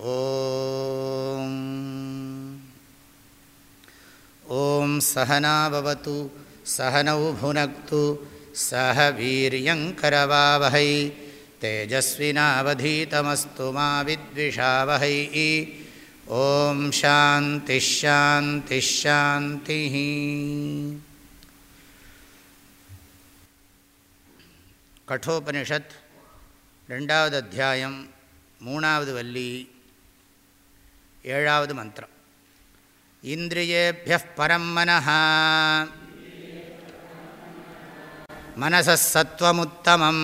ॐ। सहना भवतु सहनौ भुनक्तु सह वीर्यङ्करवावहै तेजस्विनावधीतमस्तु मा विद्विषावहैः। ॐ शान्तिशान्तिश्शान्तिः कठोपनिषत् रण्डावदध्यायं मूणावद्वल्ली। ஏழாவது மந்திரம் இந்திரியேபிய பரம் மனः மனசத்வமுத்தமம்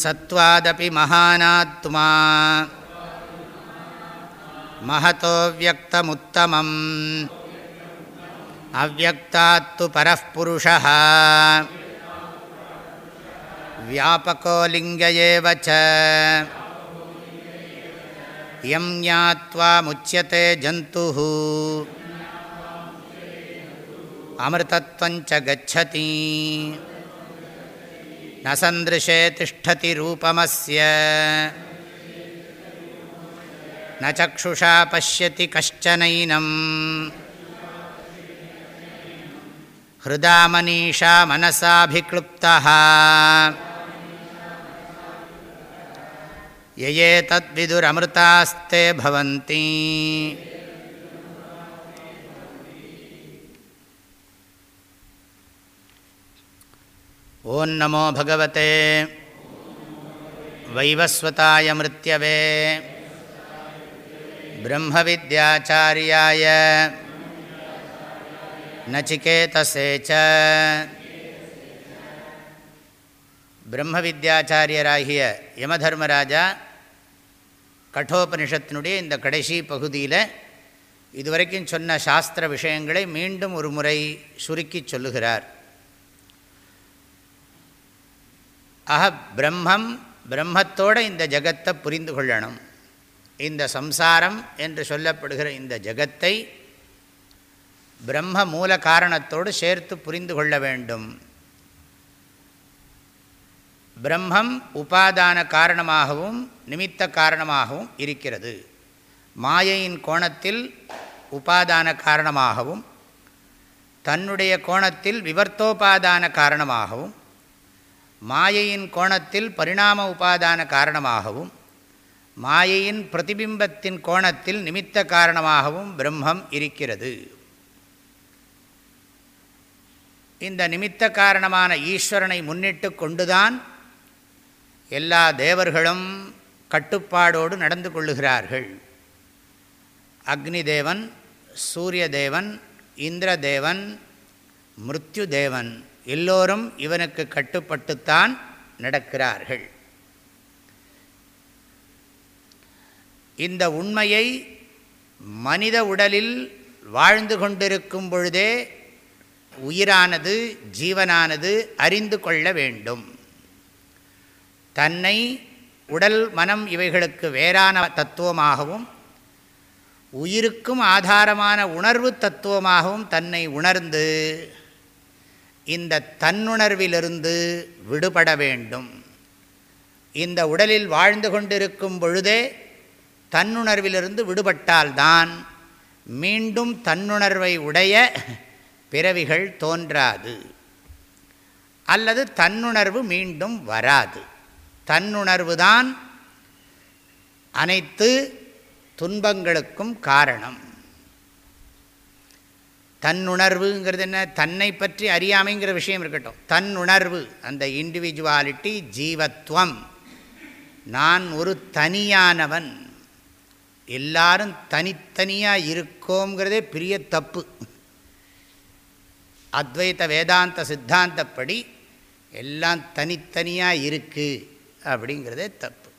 சத்வாதபி மகானாத்மா மகதோ வியக்தமுத்தமம் அவ்வக்தாத்து பரப்புருஷः व्यापको लिङ्ग एव च यं ज्ञात्वा मुच्यते जन्तुः। अमृतत्वञ्च गच्छति। न सन्दृशे तिष्ठति रूपमस्य। न चक्षुषा पश्यति कश्चनैनम् हृदा मनीषा मनसाभिक्लुप्तः यये तद्विदुरमृतास्ते भवन्ति ॐ नमो भगवते वैवस्वताय मृत्यवे ब्रह्मविद्याचार्याय நச்சிகேதசே ச பிரம்ம வித்யாச்சாரியராகிய யமதர்மராஜா கட்டோபனிஷத்தினுடைய இந்த கடைசி பகுதியில் இதுவரைக்கும் சொன்ன சாஸ்திர விஷயங்களை மீண்டும் ஒரு முறை சுருக்கி சொல்லுகிறார். ஆக பிரம்மம் பிரம்மத்தோடு இந்த ஜகத்தை புரிந்து கொள்ளணும். இந்த சம்சாரம் என்று சொல்லப்படுகிற இந்த ஜகத்தை பிரம்ம மூல காரணத்தோடு சேர்த்து புரிந்து கொள்ள வேண்டும். பிரம்மம் உபாதான காரணமாகவும் நிமித்த காரணமாகவும் இருக்கிறது. மாயையின் கோணத்தில் உபாதான காரணமாகவும் தன்னுடைய கோணத்தில் விவர்த்தோபாதான காரணமாகவும் மாயையின் கோணத்தில் பரிணாம உபாதான காரணமாகவும் மாயையின் பிரதிபிம்பத்தின் கோணத்தில் நிமித்த காரணமாகவும் பிரம்மம் இருக்கிறது. இந்த நிமித்த காரணமான ஈஸ்வரனை முன்னிட்டு கொண்டுதான் எல்லா தேவர்களும் கட்டுப்பாடோடு நடந்து கொள்ளுகிறார்கள். அக்னி தேவன் சூரிய தேவன் இந்திரதேவன் மிருத்யு தேவன் எல்லோரும் இவனுக்கு கட்டுப்பட்டுத்தான் நடக்கிறார்கள். இந்த உண்மையை மனித உடலில் வாழ்ந்து கொண்டிருக்கும் பொழுதே உயிரானது ஜீவனானது அறிந்து கொள்ள வேண்டும். தன்னை உடல் மனம் இவைகளுக்கு வேறான தத்துவமாகவும் உயிருக்கும் ஆதாரமான உணர்வு தத்துவமாகவும் தன்னை உணர்ந்து இந்த தன்னுணர்விலிருந்து விடுபட வேண்டும். இந்த உடலில் வாழ்ந்து கொண்டிருக்கும் பொழுதே தன்னுணர்விலிருந்து விடுபட்டால்தான் மீண்டும் தன்னுணர்வை உடைய பிறவிகள் தோன்றாது. அல்லது தன்னுணர்வு மீண்டும் வராது. தன்னுணர்வு தான் அனைத்து துன்பங்களுக்கும் காரணம். தன்னுணர்வுங்கிறது என்ன? தன்னை பற்றி அறியாமைங்கிற விஷயம் இருக்கட்டும். தன்னுணர்வு அந்த இண்டிவிஜுவாலிட்டி ஜீவத்துவம். நான் ஒரு தனியானவன். எல்லாரும் தனித்தனியாக இருக்கோங்கிறதே பெரிய தப்பு. அத்வைத வேதாந்த சித்தாந்தப்படி எல்லாம் தனித்தனியாக இருக்குது அப்படிங்கிறதே தப்பு.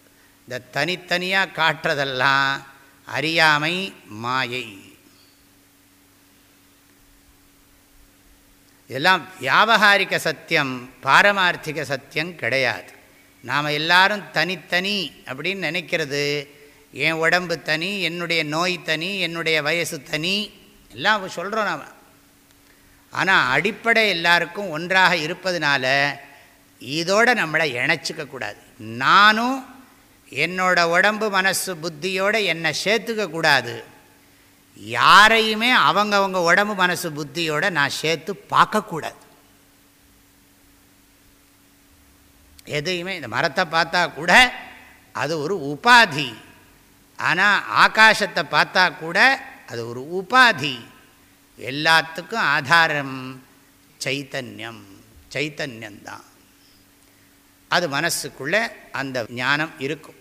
இந்த தனித்தனியாக காட்டுறதெல்லாம் அறியாமை மாயை. இதெல்லாம் வியாபகாரிக சத்தியம் பாரமார்த்திக சத்தியம் கிடையாது. நாம் எல்லாரும் தனித்தனி அப்படின்னு நினைக்கிறது என் உடம்பு தனி என்னுடைய நோய் தனி என்னுடைய வயசு தனி எல்லாம் சொல்கிறோம் நாம். ஆனால் அடிப்படை எல்லாருக்கும் ஒன்றாக இருப்பதுனால இதோடு நம்மளை இணைச்சிக்கக்கூடாது நானும் என்னோட உடம்பு மனசு புத்தியோடு என்னை சேர்த்துக்கக்கூடாது யாரையுமே அவங்கவங்க உடம்பு மனசு புத்தியோடு நான் சேர்த்து பார்க்கக்கூடாது எதையுமே இந்த மரத்தை பார்த்தா கூட அது ஒரு உபாதி. ஆனால் ஆகாசத்தை பார்த்தா கூட அது ஒரு உபாதி. எல்லாத்துக்கும் ஆதாரம் சைத்தன்யம். சைத்தன்யந்தான் அது மனசுக்குள்ளே அந்த ஞானம் இருக்கும்.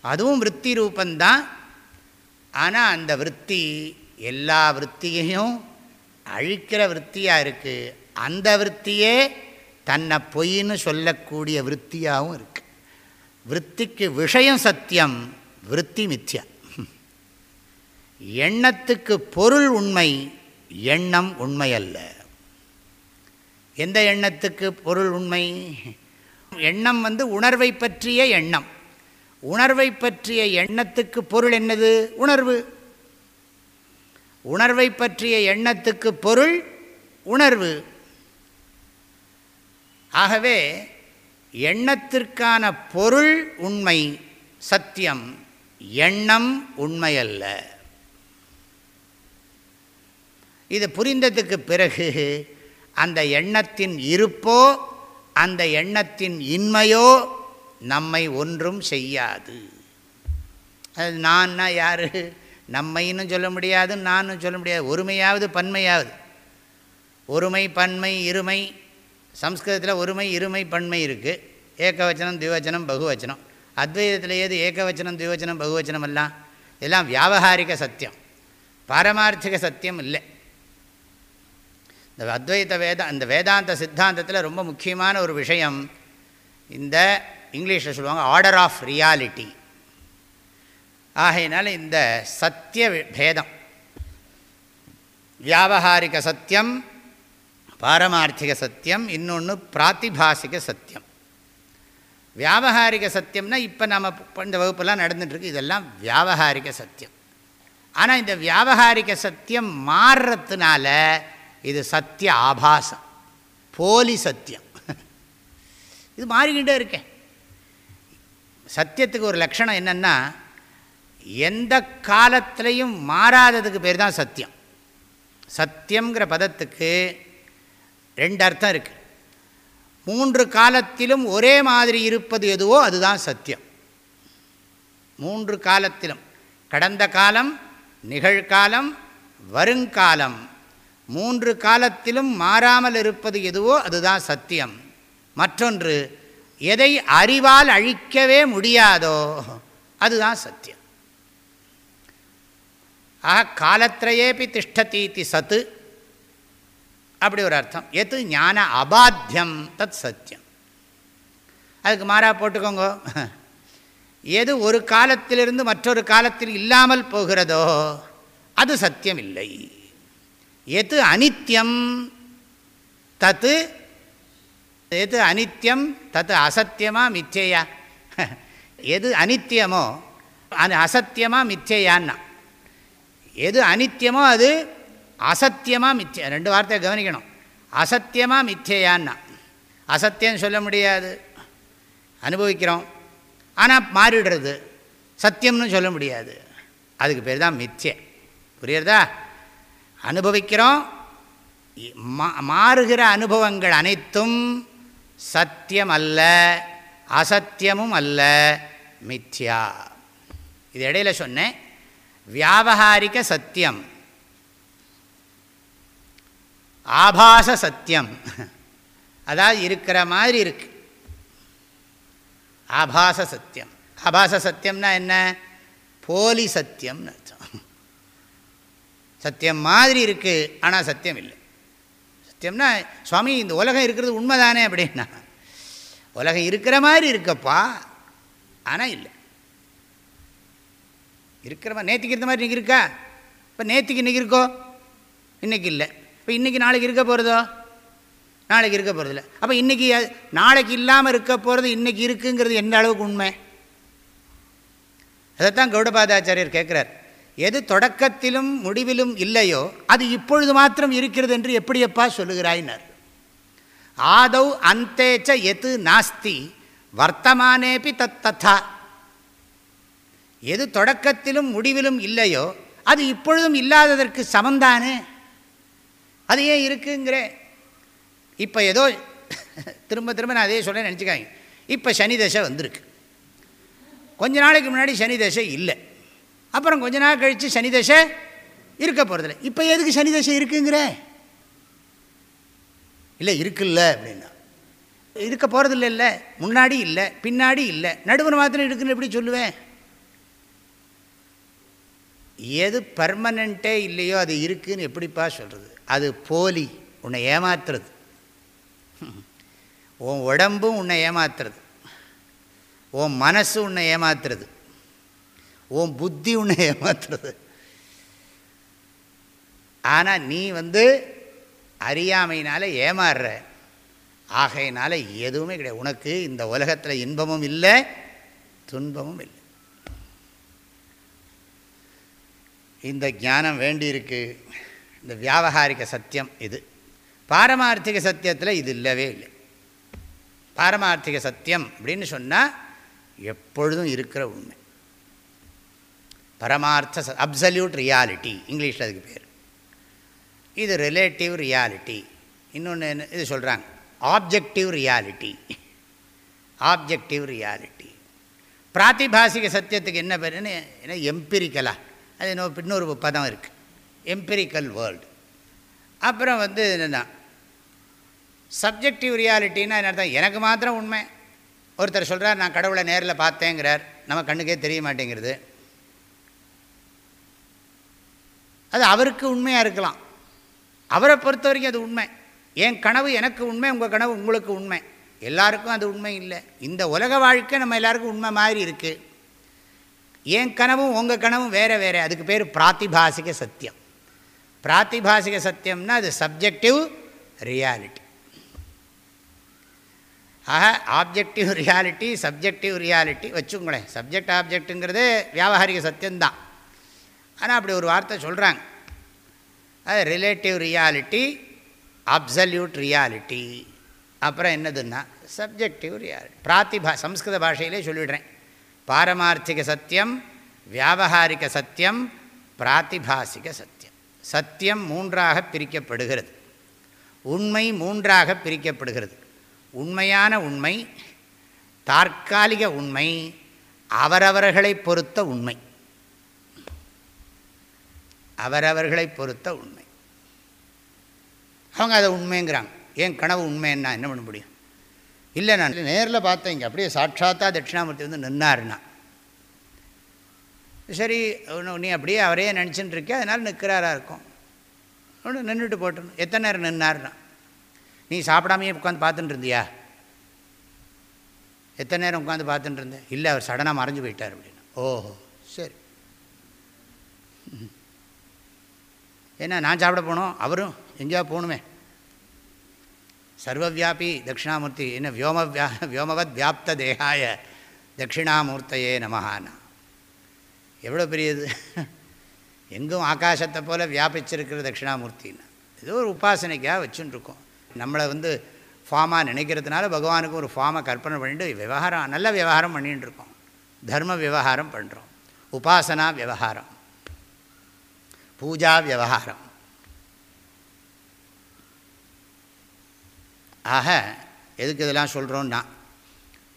அதுவும் விற்பி ரூபந்தான். ஆனால் அந்த விற்பி எல்லா விற்த்தியையும் அழிக்கிற விற்த்தியாக இருக்குது அந்த விற்த்தியே தன்னை பொய்ன்னு சொல்லக்கூடிய விற்த்தியாகவும் இருக்குது விற்த்திக்கு விஷயம் சத்தியம் விற்பி மித்யா. எண்ணத்துக்கு பொருள் உண்மை எண்ணம் உண்மையல்ல. எந்த எண்ணத்துக்கு பொருள் உண்மை? எண்ணம் வந்து உணர்வை பற்றிய எண்ணம். உணர்வை பற்றிய எண்ணத்துக்கு பொருள் என்னது? உணர்வு. உணர்வை பற்றிய எண்ணத்துக்கு பொருள் உணர்வு. ஆகவே எண்ணத்திற்கான பொருள் உண்மை சத்தியம். எண்ணம் உண்மையல்ல. இது புரிந்ததுக்கு பிறகு அந்த எண்ணத்தின் இருப்போ அந்த எண்ணத்தின் இன்மையோ நம்மை ஒன்றும் செய்யாது. அது நான்னா யார்? நம்மைன்னு சொல்ல முடியாது நானும் சொல்ல முடியாது. ஒருமையாவது பன்மையாவது. ஒருமை பன்மை இருமை. சம்ஸ்கிருதத்தில் ஒருமை இருமை பன்மை இருக்குது ஏகவச்சனம் திவச்சனம் பகுவச்சனம். அத்வைதத்தில் ஏது ஏகவச்சனம் திவச்சனம் பகுவச்சனம் எல்லாம்? இதெல்லாம் வியாபகாரிக சத்தியம். பாரமார்த்திக சத்தியம் இல்லை. இந்த அத்வைத வேத அந்த வேதாந்த சித்தாந்தத்தில் ரொம்ப முக்கியமான ஒரு விஷயம் இந்த இங்கிலீஷில் சொல்லுவாங்க ஆர்டர் ஆஃப் ரியாலிட்டி ஆகையினால இந்த சத்திய பேதம். வியாபகாரிக சத்தியம் பாரமார்த்திக சத்தியம் இன்னொன்று பிராத்திபாசிக சத்தியம். வியாபகாரிக சத்தியம்னா இப்போ நம்ம இந்த வகுப்பெல்லாம் நடந்துகிட்ருக்கு இதெல்லாம் வியாபகாரிக சத்தியம். ஆனால் இந்த வியாபகாரிக சத்தியம் மாறுறதுனால இது சத்திய ஆபாசம். போலி சத்தியம். இது மாறிக்கிட்டே இருக்கேன் சத்தியத்துக்கு ஒரு லட்சணம் என்னென்னா எந்த காலத்திலையும் மாறாததுக்கு பேர் தான் சத்தியம். சத்தியங்கிற பதத்துக்கு ரெண்டு அர்த்தம் இருக்குது மூன்று காலத்திலும் ஒரே மாதிரி இருப்பது எதுவோ அதுதான் சத்தியம். மூன்று காலத்திலும். கடந்த காலம் நிகழ்காலம் வருங்காலம். மூன்று காலத்திலும் மாறாமல் இருப்பது எதுவோ அதுதான் சத்தியம். மற்றொன்று எதை அறிவால் அழிக்கவே முடியாதோ அதுதான் சத்தியம். ஆக காலத்திரையேபி திஷ்டதீதி சத்து. அப்படி ஒரு அர்த்தம். எது ஞான அபாத்தியம் தத் சத்தியம். அதுக்கு மாறா போட்டுக்கோங்க. எது ஒரு காலத்திலிருந்து மற்றொரு காலத்தில் இல்லாமல் போகிறதோ அது சத்தியம் இல்லை எது அனித்யம்? தத்து எது அனித்யம்? தத்து அசத்தியமா மிச்சையா? எது அனித்தியமோ அது அசத்தியமாக மிச்சையான்னா. எது அனித்தியமோ அது அசத்தியமாக மிச்சை ரெண்டு வார்த்தையை கவனிக்கணும். அசத்தியமாக மிச்சையான்னா. அசத்தியம் சொல்ல முடியாது. அனுபவிக்கிறோம். ஆனால் மாறிடுறது. சத்தியம்னு சொல்ல முடியாது. அதுக்கு பேர் தான் மிச்சை. புரியுறதா அனுபவிக்கிறோம். மாறுகிற அனுபவங்கள் அனைத்தும் சத்தியம் அல்ல அசத்தியமும் அல்ல மித்யா. இது இடையில சொன்னேன். வியாபகாரிக சத்தியம். ஆபாச சத்தியம். அதாவது இருக்கிற மாதிரி இருக்கு. ஆபாச சத்தியம். ஆபாச சத்தியம்னா என்ன? போலி சத்தியம்னு அர்த்தம். சத்தியம் மாதிரி இருக்குது ஆனால் சத்தியம் இல்லை. சத்தியம்னா சுவாமி இந்த உலகம் இருக்கிறது உண்மைதானே அப்படின்னா உலகம் இருக்கிற மாதிரி இருக்கப்பா ஆனால் இல்லை. இருக்கிற மாதிரி நேற்றுக்கு இருந்த மாதிரி இன்றைக்கி இருக்கா? இப்போ நேற்றுக்கு இன்றைக்கி இருக்கோ? இன்றைக்கி இல்லை. இப்போ இன்றைக்கி நாளைக்கு இருக்க போகிறதோ நாளைக்கு இருக்க போகிறதில்ல அப்போ இன்றைக்கி நாளைக்கு இல்லாமல் இருக்க போகிறது இன்றைக்கி இருக்குங்கிறது எந்த அளவுக்கு உண்மை? அதைத்தான் கௌடபாதாச்சாரியர் கேட்குறார் எது தொடக்கத்திலும் முடிவிலும் இல்லையோ அது இப்பொழுது மாத்திரம் இருக்கிறது என்று எப்படியப்பா சொல்லுகிறாயினர்? ஆதௌ அந்தேச்ச எது நாஸ்தி வர்த்தமானேபி தத் தத்தா எது தொடக்கத்திலும் முடிவிலும் இல்லையோ அது இப்பொழுதும் இல்லாததற்கு சமந்தானே அது ஏன் இருக்குங்கிற. இப்போ ஏதோ திரும்ப திரும்ப நான் அதே சொல்ல நினச்சிக்காங்க இப்போ சனி தசை வந்திருக்கு. கொஞ்ச நாளைக்கு முன்னாடி சனி தசை இல்லை. அப்புறம் கொஞ்ச நாள் கழித்து சனி தசை இருக்க போகிறதில்ல இப்போ எதுக்கு சனி தசை இருக்குங்கிற? இல்லை இருக்குல்ல அப்படின்னா. இருக்க போகிறதில்ல இல்லை முன்னாடி இல்லை பின்னாடி இல்லை நடுவர் மாத்திரம் இருக்குன்னு எப்படி சொல்லுவேன்? எது பர்மனண்ட்டே இல்லையோ அது இருக்குதுன்னு எப்படிப்பா சொல்கிறது அது போலி உன்னை ஏமாத்துறது. உன் உடம்பும் உன்னை ஏமாத்துறது. உன் மனசு உன்னை ஏமாத்துறது. உன் புத்தி உன்னை ஏமாத்துறது. ஆனால் நீ வந்து அறியாமையினால் ஏமாறுற. ஆகையினால் எதுவுமே கிடையாது. உனக்கு இந்த உலகத்தில் இன்பமும் இல்லை துன்பமும் இல்லை. இந்த ஞானம் வேண்டியிருக்கு. இந்த வியாபகாரிக சத்தியம் இது. பாரமார்த்திக சத்தியத்தில் இது இல்லவே இல்லை. பாரமார்த்திக சத்தியம் அப்படின்னு சொன்னால் எப்பொழுதும் இருக்கிற உண்மை. பரமார்த்த அப்சல்யூட் ரியாலிட்டி இங்கிலீஷில் அதுக்கு பேர். இது ரிலேட்டிவ் ரியாலிட்டி இன்னொன்று என்ன இது சொல்கிறாங்க ஆப்ஜெக்டிவ் ரியாலிட்டி ஆப்ஜெக்டிவ் ரியாலிட்டி பிராத்திபாசிக சத்தியத்துக்கு என்ன பேருன்னு என்ன எம்பிரிக்கலா அது இன்னும் இன்னொரு பதம் இருக்குது எம்பிரிக்கல் வேர்ல்டு அப்புறம் வந்து என்னென்னா சப்ஜெக்டிவ் ரியாலிட்டின்னா என்ன அர்த்தம் எனக்கு மாத்திரம் உண்மை. ஒருத்தர் சொல்கிறார் நான் கடவுளை நேரில் பார்த்தேங்கிறார். நம்ம கண்ணுக்கே தெரிய மாட்டேங்கிறது. அது அவருக்கு உண்மையாக இருக்கலாம். அவரை பொறுத்த வரைக்கும் அது உண்மை. என் கனவு எனக்கு உண்மை உங்கள் கனவு உங்களுக்கு உண்மை. எல்லாருக்கும் அது உண்மை இல்லை. இந்த உலக வாழ்க்கை நம்ம எல்லாருக்கும் உண்மை மாதிரி இருக்குது என் கனவும் உங்கள் கனவும் வேறு வேறு. அதுக்கு பேர் பிராத்திபாசிக சத்தியம். பிராத்திபாசிக சத்தியம்னா அது சப்ஜெக்டிவ் ரியாலிட்டி ஆக ஆப்ஜெக்டிவ் ரியாலிட்டி சப்ஜெக்டிவ் ரியாலிட்டி வச்சுங்களேன் சப்ஜெக்ட் ஆப்ஜெக்ட்டுங்கிறது வியாபாரிக சத்தியம்தான். ஆனால் அப்படி ஒரு வார்த்தை சொல்கிறாங்க அது ரிலேட்டிவ் ரியாலிட்டி அப்சல்யூட் ரியாலிட்டி அப்புறம் என்னதுன்னா சப்ஜெக்டிவ் ரியாலிட்டி பிராத்திபா சம்ஸ்கிருத பாஷையிலே சொல்லிவிடுறேன் பாரமார்த்திக சத்தியம் வியாபகாரிக சத்தியம் பிராத்திபாசிக சத்தியம். சத்தியம் மூன்றாக பிரிக்கப்படுகிறது. உண்மை மூன்றாக பிரிக்கப்படுகிறது. உண்மையான உண்மை தற்காலிக உண்மை அவரவர்களை பொறுத்த உண்மை. அவரவர்களை பொறுத்த உண்மை. அவங்க அதை உண்மைங்கிறாங்க. ஏன் கனவு உண்மைன்னா என்ன பண்ண முடியும்? இல்லை நான் நேரில் பார்த்தேன் இங்கே. அப்படியே சாட்சாத்தா தட்சிணாமூர்த்தி வந்து நின்னாருன்னா. சரி நீ அப்படியே அவரையே நினச்சின்னு இருக்கே அதனால் நிற்கிறாரா இருக்கும். ஒன்று நின்றுட்டு போட்டணும் எத்தனை நேரம் நின்னார்னா நீ சாப்பிடாமையே உட்காந்து பார்த்துட்டு இருந்தியா? எத்தனை நேரம் உட்காந்து பார்த்துட்டு இருந்தேன்? இல்லை அவர் சடனாக மறைஞ்சு போயிட்டார் அப்படின்னு. ஓஹோ சரி. ஏன்னா நான் சாப்பிட போனோம் அவரும் எங்கேயா போகணுமே. சர்வவியாபி தட்சிணாமூர்த்தி என்ன வியோம வியா வியோமவத் வியாப்த தேகாய தட்சிணாமூர்த்தையே நமஹானா எவ்வளோ பெரியது? எங்கும் ஆகாசத்தை போல் வியாபிச்சிருக்கிற தட்சிணாமூர்த்தின்னு. ஏதோ ஒரு உபாசனைக்காக வச்சுன்னு நம்மளை வந்து ஃபார்மாக நினைக்கிறதுனால பகவானுக்கு ஒரு ஃபார்மை கற்பனை பண்ணிட்டு விவகாரம் நல்ல விவகாரம் பண்ணிகிட்டு இருக்கோம் தர்ம விவகாரம் பண்ணுறோம் உபாசனா விவகாரம். பூஜா விவகாரம். ஆக எதுக்கு இதெல்லாம் சொல்கிறோன்னா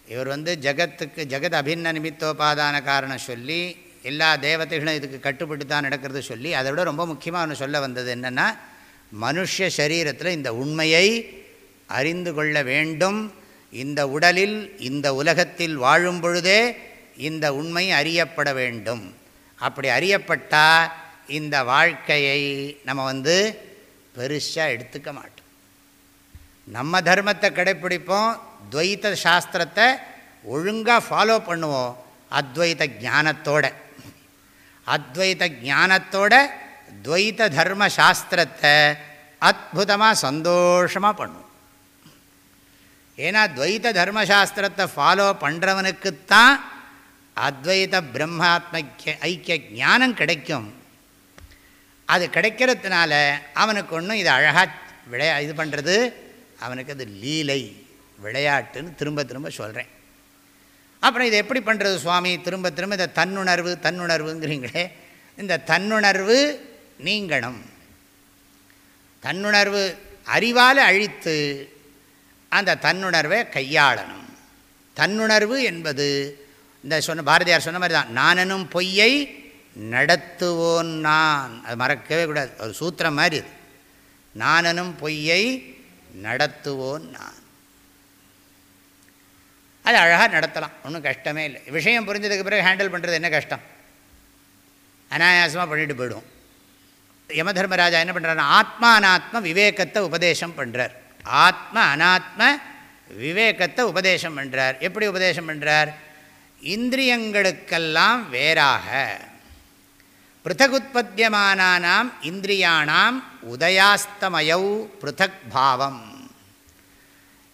இவர் வந்து ஜகத்துக்கு ஜெகத் அபின்ன நிமித்தோபாதான காரணம் சொல்லி எல்லா தேவதைகளும் இதுக்கு கட்டுப்பட்டு தான் நடக்கிறது சொல்லி அதை விட ரொம்ப முக்கியமாக ஒன்று சொல்ல வந்தது என்னென்னா மனுஷ சரீரத்தில் இந்த உண்மையை அறிந்து கொள்ள வேண்டும். இந்த உடலில் இந்த உலகத்தில் வாழும் பொழுதே இந்த உண்மை அறியப்பட வேண்டும். அப்படி அறியப்பட்டால் இந்த வாழ்க்கையை நம்ம வந்து பெருசாக எடுத்துக்க மாட்டோம். நம்ம தர்மத்தை கடைப்பிடிப்போம் துவைத்த சாஸ்திரத்தை ஒழுங்காக ஃபாலோ பண்ணுவோம் அத்வைத ஞானத்தோட. அத்வைத ஞானத்தோட துவைத்த தர்ம சாஸ்திரத்தை அற்புதமாக சந்தோஷமாக பண்ணுவோம். ஏன்னா துவைத்த தர்மசாஸ்திரத்தை ஃபாலோ பண்ணுறவனுக்குத்தான் அத்வைத பிரம்மாத்ம ஐக்கிய ஞானம் கிடைக்கும். அது கிடைக்கிறதுனால அவனுக்கு ஒன்றும் இது அழகாக விளையா இது பண்ணுறது அவனுக்கு அது லீலை விளையாட்டுன்னு திரும்ப திரும்ப சொல்கிறேன் அப்புறம் இதை எப்படி பண்ணுறது சுவாமி? திரும்ப திரும்ப இந்த தன்னுணர்வு தன்னுணர்வுங்கிறீங்களே இந்த தன்னுணர்வு நீங்கணும். தன்னுணர்வு அறிவால் அழித்து அந்த தன்னுணர்வை கையாளணும். தன்னுணர்வு என்பது இந்த சொன்ன பாரதியார் சொன்ன மாதிரி தான் நானனும் பொய்யை நடத்துவோன் நான். அது மறக்கவே கூடாது. ஒரு சூத்திரம் மாதிரி இது நானனும் பொய்யை நடத்துவோன் நான். அது அழகாக நடத்தலாம். ஒன்றும் கஷ்டமே இல்லை. விஷயம் புரிஞ்சதுக்கு பிறகு ஹேண்டில் பண்ணுறது என்ன கஷ்டம்? அனாயாசமாக பண்ணிட்டு போயிடுவோம். யம தர்மராஜா என்ன பண்ணுறாருன்னா ஆத்மா அனாத்ம விவேகத்தை உபதேசம் பண்ணுறார் ஆத்ம அனாத்ம விவேகத்தை உபதேசம் பண்ணுறார் எப்படி உபதேசம் பண்ணுறார் இந்திரியங்களுக்கெல்லாம் வேறாக. பிருத்தகுத்பத்தியமானாம் இந்திரியாணாம் உதயாஸ்தமயௌ பிருத்தக் பாவம்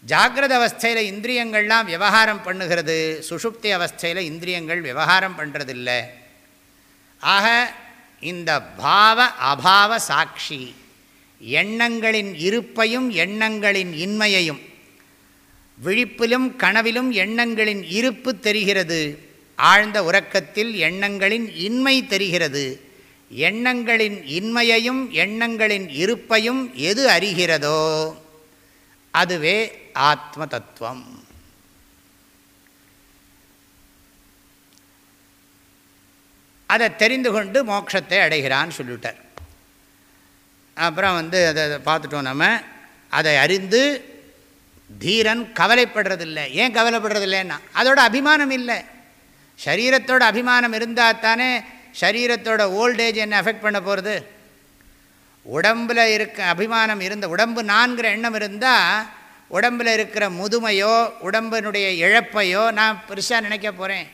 ஜாகிரத அவஸ்தையில் இந்திரியங்கள்லாம் விவகாரம் பண்ணுகிறது சுஷுப்தி அவஸ்தையில் இந்திரியங்கள் விவகாரம் பண்ணுறதில்லை ஆக இந்த பாவ அபாவ சாட்சி எண்ணங்களின் இருப்பையும் எண்ணங்களின் இன்மையையும் விழிப்பிலும் கனவிலும் எண்ணங்களின் இருப்பு தெரிகிறது ஆழ்ந்த உறக்கத்தில் எண்ணங்களின் இன்மை தெரிகிறது. எண்ணங்களின் இன்மையையும் எண்ணங்களின் இருப்பையும் எது அறிகிறதோ அதுவே ஆத்ம தத்துவம் அதை தெரிந்து கொண்டு மோட்சத்தை அடைகிறான்னு சொல்லிவிட்டார். அப்புறம் வந்து அதை பார்த்துட்டோம் நம்ம. அதை அறிந்து தீரன் கவலைப்படுறதில்லை. ஏன் கவலைப்படுறதில்லைன்னா அதோட அபிமானம் இல்லை. சரீரத்தோட அபிமானம் இருந்தால் தானே சரீரத்தோட ஓல்டேஜ் என்ன அஃபெக்ட் பண்ண போகிறது உடம்பில் இருக்க அபிமானம் இருந்த உடம்பு நான்கிற எண்ணம் இருந்தால் உடம்பில் இருக்கிற முதுமையோ உடம்பினுடைய இழப்பையோ நான் பெருசாக நினைக்க போகிறேன்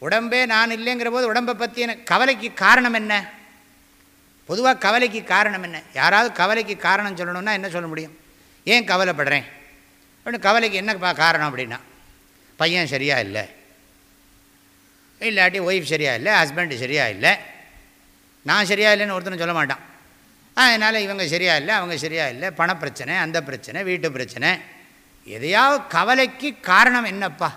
உடம்பே நான் இல்லைங்கிற போது உடம்பை பற்றி கவலைக்கு காரணம் என்ன? பொதுவாக கவலைக்கு காரணம் என்ன? யாராவது கவலைக்கு காரணம் சொல்லணும்னா என்ன சொல்ல முடியும்? ஏன் கவலைப்படுறேன்? அப்படின்னு கவலைக்கு என்ன காரணம் அப்படின்னா? பையன் சரியாக இல்லை. இல்லாட்டி ஒய்ஃப் சரியாக இல்லை ஹஸ்பண்டு சரியாக இல்லை நான் சரியாக இல்லைன்னு ஒருத்தனும் சொல்ல மாட்டான். அதனால் இவங்க சரியாக இல்லை அவங்க சரியாக இல்லை பணப்பிரச்சனை அந்த பிரச்சனை வீட்டு பிரச்சனை. எதையாவது கவலைக்கு காரணம் என்னப்பா?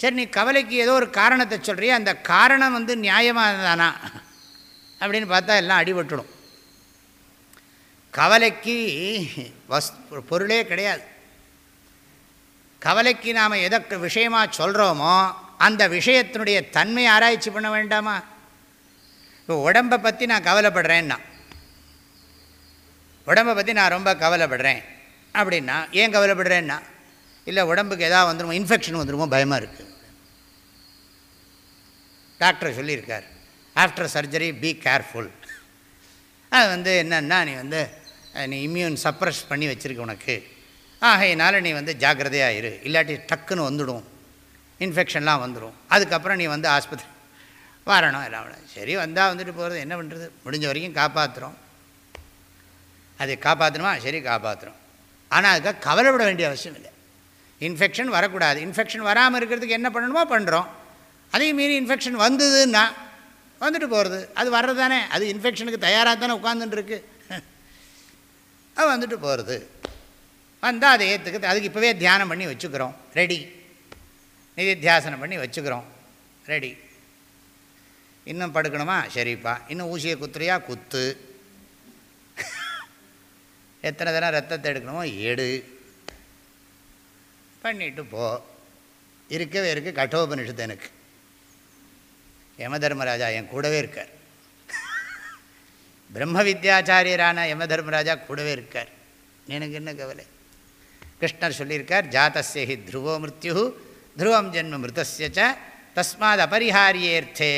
சரி நீ கவலைக்கு ஏதோ ஒரு காரணத்தை சொல்கிறிய அந்த காரணம் வந்து நியாயமாக தானா? அப்படின்னு பார்த்தா எல்லாம் அடிபட்டுடும். கவலைக்கு வஸ் பொருளே கிடையாது. கவலைக்கு நாம் எதை விஷயமாக சொல்கிறோமோ அந்த விஷயத்தினுடைய தன்மையை ஆராய்ச்சி பண்ண வேண்டாமா? இப்போ உடம்பை பற்றி நான் கவலைப்படுறேன்னா உடம்பை பற்றி நான் ரொம்ப கவலைப்படுறேன் அப்படின்னா ஏன் கவலைப்படுறேன்னா இல்லை உடம்புக்கு எதாவது வந்துடுமோ இன்ஃபெக்ஷன் வந்துடுமோ பயமாக இருக்குது டாக்டர் சொல்லியிருக்கார் ஆஃப்டர் சர்ஜரி பி கேர்ஃபுல் அது வந்து என்னென்னா நீ வந்து நீ இம்யூன் சப்ரஸ் பண்ணி வச்சுருக்க உனக்கு. ஆகையினால நீ வந்து ஜாக்கிரதையாக இரு. இல்லாட்டி டக்குன்னு வந்துடும். இன்ஃபெக்ஷன்லாம் வந்துடும் அதுக்கப்புறம் நீ வந்து ஆஸ்பத்திரி வரணும் எல்லாம் சரி வந்தால் வந்துட்டு போகிறது என்ன பண்ணுறது முடிஞ்ச வரைக்கும் காப்பாற்றுறோம் அது காப்பாற்றணுமா சரி காப்பாற்றுறோம் ஆனால் அதுக்காக கவலைப்பட வேண்டிய அவசியம் இல்லை. இன்ஃபெக்ஷன் வரக்கூடாது. இன்ஃபெக்ஷன் வராமல் இருக்கிறதுக்கு என்ன பண்ணணுமோ பண்ணுறோம் அதையும் மீறி இன்ஃபெக்ஷன் வந்ததுன்னா வந்துட்டு போகிறது அது வர்றது தானே. அது இன்ஃபெக்ஷனுக்கு தயாராக தானே உட்காந்துட்டுருக்கு அது வந்துட்டு போகிறது வந்தால் அதை ஏற்றுக்கிறது அதுக்கு இப்போவே தியானம் பண்ணி வச்சுக்கிறோம். ரெடி. நிதித்தியாசனம் பண்ணி வச்சுக்கிறோம். ரெடி இன்னும் படுக்கணுமா? சரிப்பா. இன்னும் ஊசியை குத்துறியா? குத்து. எத்தனை தினம் ரத்தத்தை எடுக்கணுமோ? எடு. பண்ணிட்டு போ. இருக்கவே இருக்குது கட்டோபனிஷத்து எனக்கு. யம தர்மராஜா என் கூடவே இருக்கார். பிரம்ம வித்யாச்சாரியரான யம தர்மராஜா கூடவே இருக்கார். எனக்கு என்ன கவலை? கிருஷ்ணர் சொல்லியிருக்கார் ஜாத்தஸ்ய த்ருவோ மிருத்யு துருவம் ஜென்ம மிருதஸ்ய ச தஸ்மாத் அபரிஹாரியேர்த்தே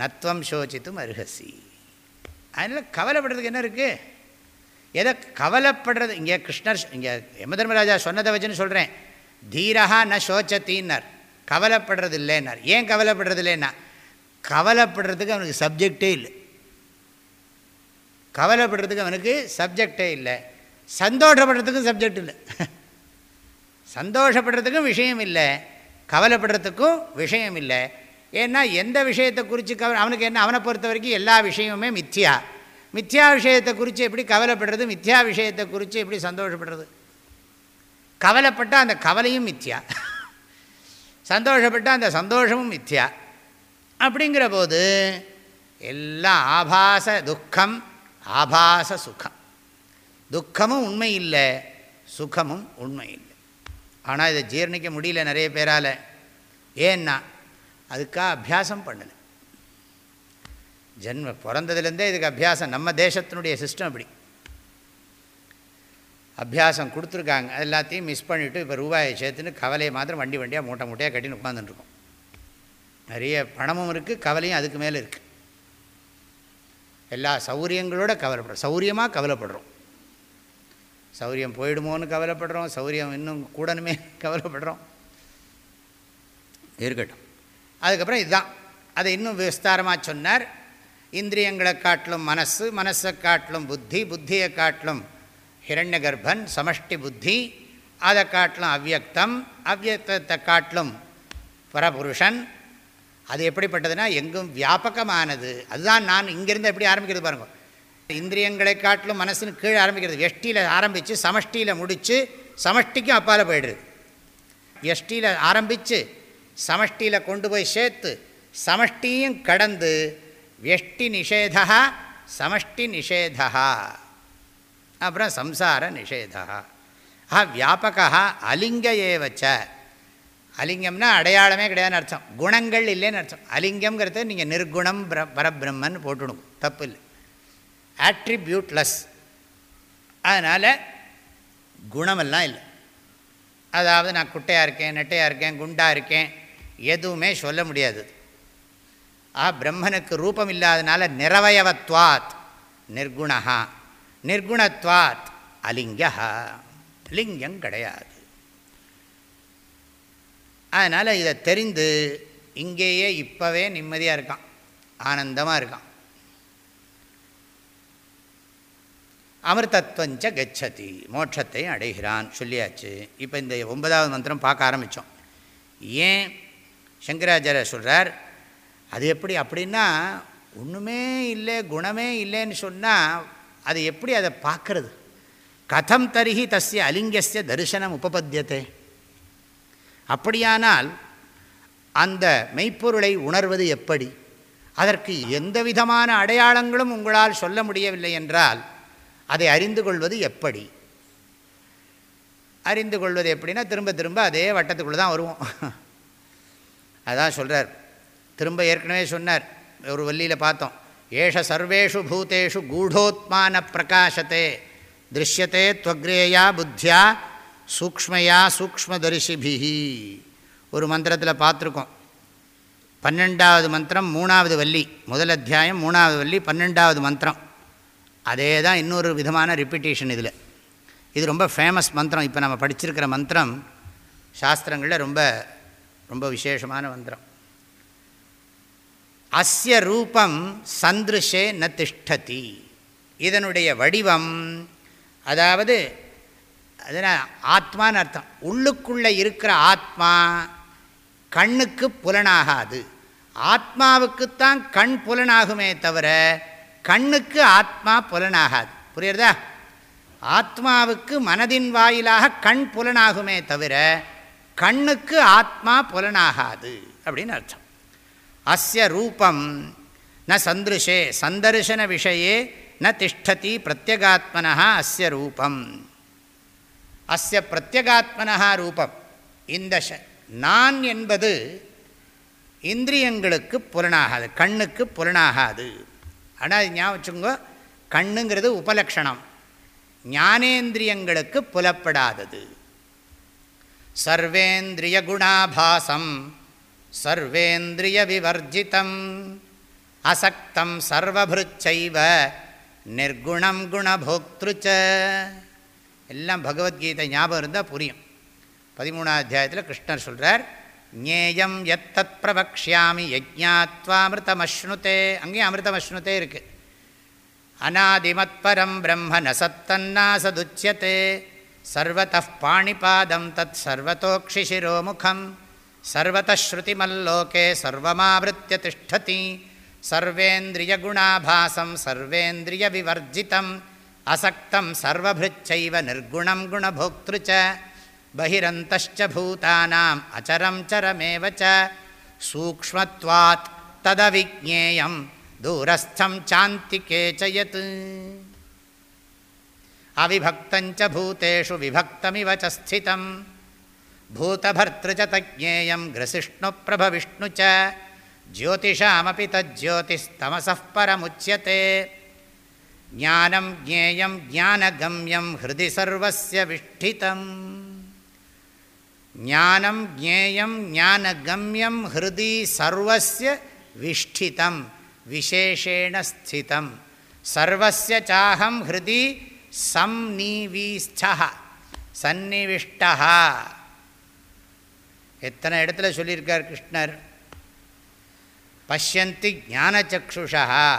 நத்வம் சோச்சித்தும் அருகசி அதனால் கவலைப்படுறதுக்கு என்ன இருக்குது எதை கவலைப்படுறது? இங்கே கிருஷ்ணர் இங்கே யமதர்மராஜா சொன்னதை வச்சுன்னு சொல்கிறேன் தீரஹா ந சோச்சத்தின்னார் கவலைப்படுறது இல்லைன்னார். ஏன் கவலைப்படுறது இல்லைன்னா கவலைப்படுறதுக்கு அவனுக்கு சப்ஜெக்டே இல்லை. கவலைப்படுறதுக்கு அவனுக்கு சப்ஜெக்டே இல்லை. சந்தோஷப்படுறதுக்கும் சப்ஜெக்ட் இல்லை. சந்தோஷப்படுறதுக்கும் விஷயம் இல்லை. கவலைப்படுறதுக்கும் விஷயம் இல்லை ஏன்னா எந்த விஷயத்தை குறித்து கவலை அவனுக்கு என்ன அவனை பொறுத்த வரைக்கும் எல்லா விஷயமுமே மித்யா. மித்யா விஷயத்தை குறித்து எப்படி கவலைப்படுறது மித்யா விஷயத்தை குறித்து எப்படி சந்தோஷப்படுறது? கவலைப்பட்டால் அந்த கவலையும் மித்யா. சந்தோஷப்பட்டால் அந்த சந்தோஷமும் மித்யா. அப்படிங்கிற போது எல்லாம் ஆபாச துக்கம் ஆபாச சுகம். துக்கமும் உண்மை இல்லை சுகமும் உண்மை இல்லை. ஆனால் இதை ஜீர்ணிக்க முடியல நிறைய பேரால். ஏன்னா அதுக்காக அபியாசம் பண்ணலை ஜென்ம பிறந்ததுலேருந்தே இதுக்கு அபியாசம். நம்ம தேசத்தினுடைய சிஸ்டம் அப்படி. அபியாசம் கொடுத்துருக்காங்க. எல்லாத்தையும் மிஸ் பண்ணிவிட்டு இப்போ ரூபாயை சேர்த்துன்னு கவலையை மாத்திரம் வண்டி வண்டியாக மூட்டை மூட்டையாக கட்டின்னு உட்காந்துட்டுருக்கோம் நிறைய பணமும் இருக்குது கவலையும் அதுக்கு மேலே இருக்குது எல்லா சௌரியங்களோட கவலைப்படுறோம். சௌரியமாக கவலைப்படுறோம். சௌரியம் போயிடுமோன்னு கவலைப்படுறோம் சௌரியம் இன்னும் கூடணுமே கவலைப்படுறோம். இருக்கட்டும். அதுக்கப்புறம் இதுதான். அதை இன்னும் விஸ்தாரமாக சொன்னார். இந்திரியங்களை காட்டிலும் மனசு மனசை காட்டிலும் புத்தி புத்தியை காட்டிலும் ஹிரண்ய கர்ப்பன் சமஷ்டி புத்தி அதை காட்டிலும் அவ்வியக்தம் அவ்வியக்தத்தை காட்டிலும் பரபுருஷன். அது எப்படிப்பட்டதுன்னா எங்கும் வியாபகமானது. அதுதான் நான் இங்கேருந்து எப்படி ஆரம்பிக்கிறது பாருங்கள் இந்திரியங்களை காட்டிலும் மனசுன்னு கீழே ஆரம்பிக்கிறது. எஷ்டியில் ஆரம்பித்து சமஷ்டியில் முடித்து சமஷ்டிக்கும் அப்பால் போயிடுது. எஷ்டியில் ஆரம்பித்து சமஷ்டியில் கொண்டு போய் சேர்த்து சமஷ்டியும் கடந்து வெஷ்டி நிஷேதா சமஷ்டி நிஷேதா. அப்புறம் சம்சார நிஷேதா. ஆ வியாபகா அலிங்க ஏவச்ச. அலிங்கம்னா அடையாளமே கிடையாதுன்னு அர்த்தம். குணங்கள் இல்லைன்னு அர்த்தம். அலிங்கம்ங்கிறது நீங்கள் நிர்குணம் பிர பரபிரம்மன் போட்டுடும் தப்பு இல்லை. ஆட்ரிபியூட்லெஸ் அதனால் குணமெல்லாம் இல்லை. அதாவது நான் குட்டையாக இருக்கேன் நெட்டையாக இருக்கேன் குண்டாக இருக்கேன் எதுவுமே சொல்ல முடியாது. ஆ பிரம்மனுக்கு ரூபம் இல்லாதனால நிறவயவத்வாத் நிர்குணா நிர்குணத்வாத் அலிங்கா லிங்கம் கிடையாது. அதனால் இதை தெரிந்து இங்கேயே இப்போவே நிம்மதியாக இருக்கான். ஆனந்தமாக இருக்கான். அமிர்தத்வஞ்ச கச்சதி மோட்சத்தை அடைகிறான். சொல்லியாச்சு. இப்போ இந்த ஒன்பதாவது மந்திரம் பார்க்க ஆரம்பித்தோம் ஏன்? சங்கராச்சாரிய சொல்கிறார் அது எப்படி அப்படின்னா ஒன்றுமே இல்லை குணமே இல்லைன்னு சொன்னால் அது எப்படி அதை பார்க்கறது? கதம் தருகி தஸ்ய அலிங்கஸ்ய தரிசனம் உபபத்தியத்தை அப்படியானால் அந்த மெய்ப்பொருளை உணர்வது எப்படி? அதற்கு எந்த விதமான அடையாளங்களும் உங்களால் சொல்ல முடியவில்லை என்றால் அதை அறிந்து கொள்வது எப்படி? அறிந்து கொள்வது எப்படின்னா திரும்ப திரும்ப அதே வட்டத்துக்குள்ளே தான் வருவோம். அதான் சொல்கிறார் திரும்ப ஏற்கனவே சொன்னார். ஒரு வள்ளியில் பார்த்தோம். ஏஷ சர்வேஷு பூத்தேஷு கூடோத்மான பிரகாசத்தே. திருஷ்யத்தே துவக்ரேயா புத்தியா சூக்ஷ்மையா சூக்மதரிசிபிஹி ஒரு மந்திரத்தில் பார்த்துருக்கோம். பன்னெண்டாவது மந்திரம் மூணாவது வள்ளி. முதல் அத்தியாயம் மூணாவது வள்ளி பன்னெண்டாவது மந்திரம். அதே தான் இன்னொரு விதமான ரிப்பிட்டேஷன் இதில். இது ரொம்ப ஃபேமஸ் மந்திரம். இப்போ நம்ம படிச்சிருக்கிற மந்திரம் சாஸ்திரங்களில் ரொம்ப ரொம்ப விசேஷமான மந்திரம். அஸ்ய ரூபம் சந்திருஷே ந திஷ்டதி. இதனுடைய வடிவம் அதாவது அதனால் ஆத்மான்னு அர்த்தம். உள்ளுக்குள்ளே இருக்கிற ஆத்மா கண்ணுக்கு புலனாகாது. ஆத்மாவுக்குத்தான் கண் புலனாகுமே தவிர கண்ணுக்கு ஆத்மா புலனாகாது. புரியுறதா? ஆத்மாவுக்கு மனதின் வாயிலாக கண் புலனாகுமே தவிர கண்ணுக்கு ஆத்மா புலனாகாது அப்படின்னு அர்த்தம். அஸ்ய ரூபம் ந சந்திருஷே சந்தர்ஷன விஷயே ந திஷ்டதி பிரத்யகாத்மனா அஸ்ய ரூபம். அஸ்ய பிரத்யகாத்மனா ரூபம். இந்த நான் என்பது இந்திரியங்களுக்கு புலனாகாது கண்ணுக்கு புலனாகாது. ஆனால் அது ஞாபகம் வச்சுக்கோங்க. கண்ணுங்கிறது உபலக்ஷணம். ஞானேந்திரியங்களுக்கு புலப்படாதது. சர்வேந்திரிய குணாபாசம் சர்வேந்திரிய விவர்ஜிதம் அசக்தம் சர்வபிருச்சைவ நிர்குணம் குணபோக்திருச்ச. எல்லாம் பகவத்கீதை ஞாபகம் இருந்தால் புரியும். பதிமூணாம் அத்தியாயத்தில் கிருஷ்ணர் சொல்கிறார் ஞேயம் எத்தத் பிரபக்ஷாமி பிரவக்ஷாமி யஜ்ஞாத்வாமிருதமஸ்னுதே அங்கேயும் அமிர்தமஸ்னுதே இருக்குது அநாதிமத்பரம் பிரம்ம நசத்தன்னாசதுச்சியதே சர்வத பாணிபாதம் தத் சர்வத்தோக்ஷிசிரோமுகம் சர்வதஸ்ருதிமல்லோகே சர்வமாவிருத்திய திஷ்டதி. சர்வேந்திரியகுணாபாசம் சர்வேந்திரியவிவர்ஜிதம். அசக்தம் சர்வபிருச்சைவ நிர்குணம் குணபோக்திருச்ச ச பகிரந்தச்ச பூதானாம் அச்சரம் சரமேவ ச சூக்ஷ்மத்வாத் ததவிஜேயம் தூரஸ்தம் சாந்திகே சயத் அவிபக்தஞ்ச பூதேஷு விபக்தமிவ ச ஸ்திதம் பூதபர்த்திரு ச தஜ்ஞேயம் கிரசிஷ்ணு பிரபவிஷ்ணு ச ஜோதிஷாமபி தஜ்ஜோதிஸ்தமசः பரமுச்சியते ஞானம் ஜேயம் ஞானகம்யம் ஹிருதி சர்வஸ்ய விஷ்டிதம் ஞானம் ஜேயம் ஞானகம்யம் ஹிருதி சர்வசிய விஷ்டிதம் விசேஷேண ஸ்திதம். சர்வசிய சாகம் ஹிருதி சம்நீவீஸ்ட சந்நிவிஷ்டா எத்தனை இடத்துல சொல்லியிருக்கார் கிருஷ்ணர்? பசியந்தி ஞானச்சக்ஷுஷா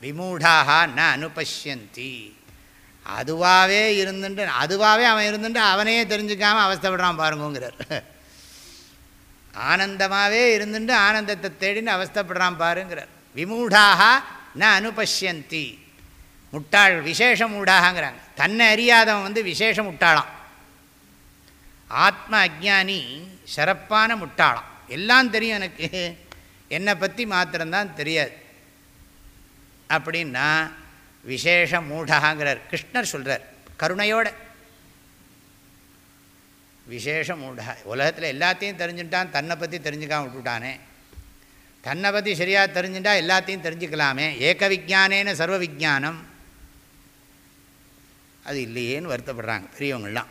விமூடாக ந அனுபஷ்யந்தி. அதுவாகவே இருந்துட்டு அதுவாகவே அவன் இருந்துட்டு அவனையே தெரிஞ்சுக்காமல் அவஸ்தப்படுறான் பாருங்கிறார் ஆனந்தமாகவே இருந்துட்டு ஆனந்தத்தை தேடின்னு அவஸ்தப்படுறான் பாருங்கிறார். விமூடாக ந அனுபஷ்யந்தி. முட்டாள் விசேஷ மூடாகங்கிறாங்க தன்னை அறியாதவன் வந்து விசேஷ முட்டாளாம். ஆத்ம அஜானி சிறப்பான முட்டாளாம். எல்லாம் தெரியும் எனக்கு. என்னை பற்றி மாத்திரம்தான் தெரியாது. அப்படின்னா விசேஷ மூடகாங்கிறார் கிருஷ்ணர் சொல்கிறார் கருணையோட. விசேஷ மூடா உலகத்தில் எல்லாத்தையும் தெரிஞ்சுட்டான் தன்னை பற்றி தெரிஞ்சுக்காம விட்டுட்டானே. தன்னை பற்றி சரியாக தெரிஞ்சுட்டா எல்லாத்தையும் தெரிஞ்சுக்கலாமே. ஏக விஜானேன்னு சர்வ விஜானம் அது இல்லையேன்னு வருத்தப்படுறாங்க பெரியவங்கள்லாம்.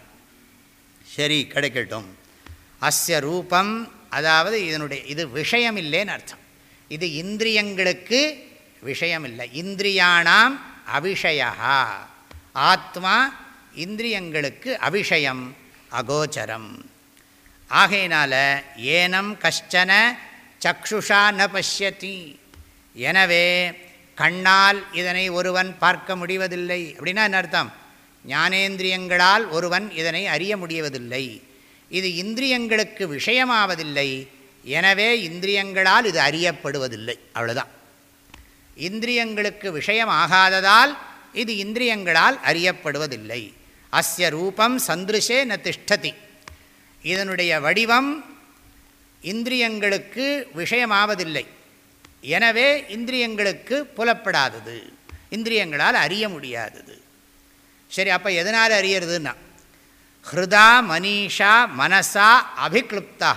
சரி கிடைக்கட்டும். அஸ்ய ரூபம் அதாவது இதனுடைய இது விஷயம் இல்லைன்னு அர்த்தம். இது இந்திரியங்களுக்கு விஷயம் இல்லை இந்திரியானாம் அவிஷயா ஆத்மா இந்திரியங்களுக்கு அவிஷயம் அகோச்சரம். ஆகையினால ஏனம் கஷ்டன சக்ஷுஷா ந பசியத்தி எனவே கண்ணால் இதனை ஒருவன் பார்க்க முடிவதில்லை. அப்படின்னா என்ன அர்த்தம்? ஞானேந்திரியங்களால் ஒருவன் இதனை அறிய முடிவதில்லை இது இந்திரியங்களுக்கு விஷயமாவதில்லை. எனவே இந்திரியங்களால் இது அறியப்படுவதில்லை. அவ்வளோதான் இந்திரியங்களுக்கு விஷயமாகாததால் இது இந்திரியங்களால் அறியப்படுவதில்லை. அஸ்ய ரூபம் சந்திருஷே ந திஷ்டதி. இதனுடைய வடிவம் இந்திரியங்களுக்கு விஷயமாவதில்லை. எனவே இந்திரியங்களுக்கு புலப்படாதது. இந்திரியங்களால் அறிய முடியாதது. சரி அப்போ எதனால் அறியறதுன்னா ஹிருதா மனிஷா மனசா அபிக்ளுப்தா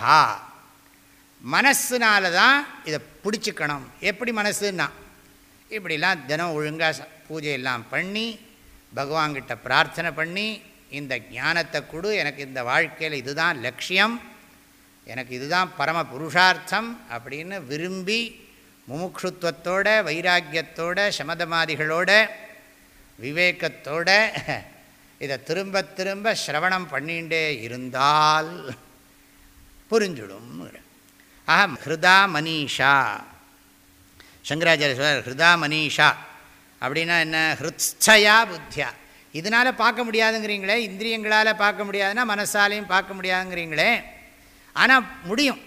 மனசுனால தான் இதை பிடிச்சிக்கணும். எப்படி மனசுன்னா இப்படிலாம் தினம் ஒழுங்காக பூஜையெல்லாம் பண்ணி பகவான்கிட்ட பிரார்த்தனை பண்ணி இந்த ஞானத்தை கொடு எனக்கு இந்த வாழ்க்கையில் இதுதான் லட்சியம் எனக்கு இதுதான் பரம புருஷார்த்தம் அப்படின்னு விரும்பி முமுட்சுத்துவத்தோட வைராக்கியத்தோட சமதமாதிகளோட விவேகத்தோட இதை திரும்ப திரும்ப சிரவணம் பண்ணிகிட்டே இருந்தால் புரிஞ்சுடும் ஆஹா ஹிருதா மனிஷா. சங்கராச்சாரிய சொல்றார் ஹிருதா மனிஷா அப்படின்னா என்ன? ஹிருத்ஸ்தயா புத்தியா. இதனால் பார்க்க முடியாதுங்கிறீங்களே இந்திரியங்களால் பார்க்க முடியாதுன்னா மனசாலையும் பார்க்க முடியாதுங்கிறீங்களே. ஆனால் முடியும்.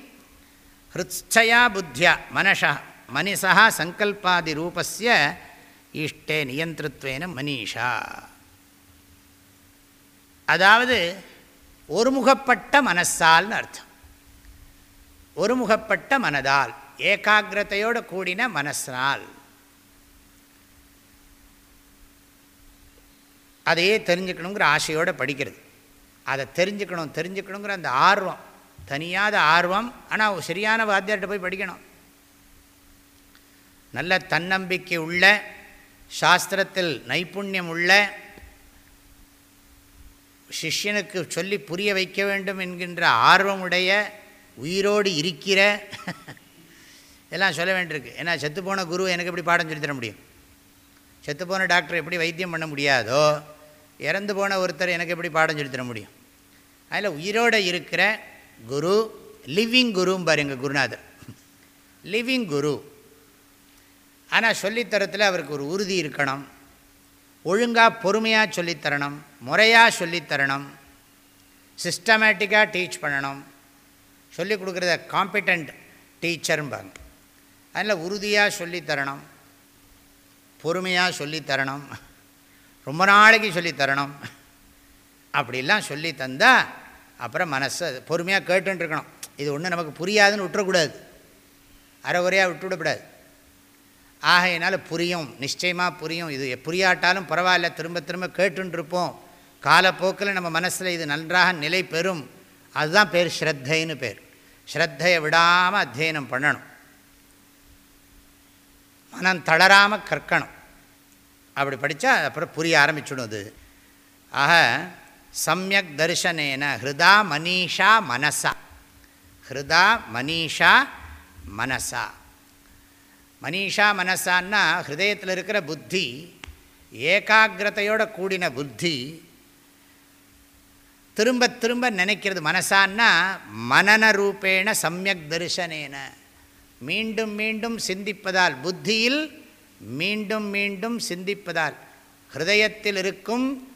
ஹிருத்ஸ்தயா புத்தியா மனஷா. மனிஷா சங்கல்பாதி ரூபஸ்ய இஷ்டே நியந்திரத்வேன மனிஷா. அதாவது ஒருமுகப்பட்ட மனசால்னு அர்த்தம். ஒருமுகப்பட்ட மனதால். ஏகாகிரத்தையோடு கூடின மனசினால். அதையே தெரிஞ்சுக்கணுங்கிற ஆசையோடு படிக்கிறது. அதை தெரிஞ்சுக்கணும் தெரிஞ்சுக்கணுங்கிற அந்த ஆர்வம். தனியாத ஆர்வம் ஆனால் சரியான வாத்தியார்கிட்ட போய் படிக்கணும். நல்ல தன்னம்பிக்கை உள்ள சாஸ்திரத்தில் நைப்புண்ணியம் உள்ள சிஷ்யனுக்கு சொல்லி புரிய வைக்க வேண்டும் என்கின்ற ஆர்வமுடைய உயிரோடு இருக்கிற எல்லாம் சொல்ல வேண்டியிருக்கு. ஏன்னா செத்துப்போன குரு எனக்கு எப்படி பாடம் சொல்லித்தர முடியும்? செத்துப்போன டாக்டர் எப்படி வைத்தியம் பண்ண முடியாதோ இறந்து போன ஒருத்தர் எனக்கு எப்படி பாடம் சொல்லித்தர முடியும்? அதில் உயிரோடு இருக்கிற குரு லிவிங் குரும்பார் எங்கள் குருநாதர். லிவிங் குரு. ஆனால் சொல்லித்தரத்தில் அவருக்கு ஒரு உறுதி இருக்கணும். ஒழுங்காக பொறுமையாக சொல்லித்தரணும் முறையாக சொல்லித்தரணும் சிஸ்டமேட்டிக்காக டீச் பண்ணணும். சொல்லிக் கொடுக்குறத காம்பிட்டண்ட் டீச்சரும்பாங்க அதில் உறுதியாக சொல்லித்தரணும் பொறுமையாக சொல்லித்தரணும் ரொம்ப நாளைக்கு சொல்லித்தரணும் அப்படிலாம் சொல்லி தந்தால் அப்புறம் மனசை பொறுமையாக கேட்டுருக்கணும் இது ஒன்றும் நமக்கு புரியாதுன்னு விட்டுறக்கூடாது. அறகுறையாக விட்டுவிடக்கூடாது. ஆகையினால புரியும் நிச்சயமாக புரியும். இது புரியாட்டாலும் பரவாயில்ல திரும்ப திரும்ப கேட்டுருப்போம் காலப்போக்கில் நம்ம மனசில் இது நன்றாக நிலை பெறும். அதுதான் பேர் ஸ்ரத்தைன்னு பேர். ஸ்ரத்தையை விடாமல் அத்தியனம் பண்ணணும். மனம் தளராமல் கற்கணும். அப்படி படித்தா அப்புறம் புரிய ஆரம்பிச்சுடும் அது. ஆக சமயக் தர்ஷனேன ஹிருதா மனிஷா மனசா. ஹிருதா மனிஷா மனசா. மனிஷா மனசான்னா ஹிருதயத்தில் இருக்கிற புத்தி ஏகாகிரதையோட கூடின புத்தி திரும்ப திரும்ப நினைக்கிறது மனசான்னா மனன ரூபேண சமயக் தரிசனேன. மீண்டும் மீண்டும் சிந்திப்பதால் புத்தியில் மீண்டும் மீண்டும் சிந்திப்பதால் ஹிருதயத்தில் இருக்கும்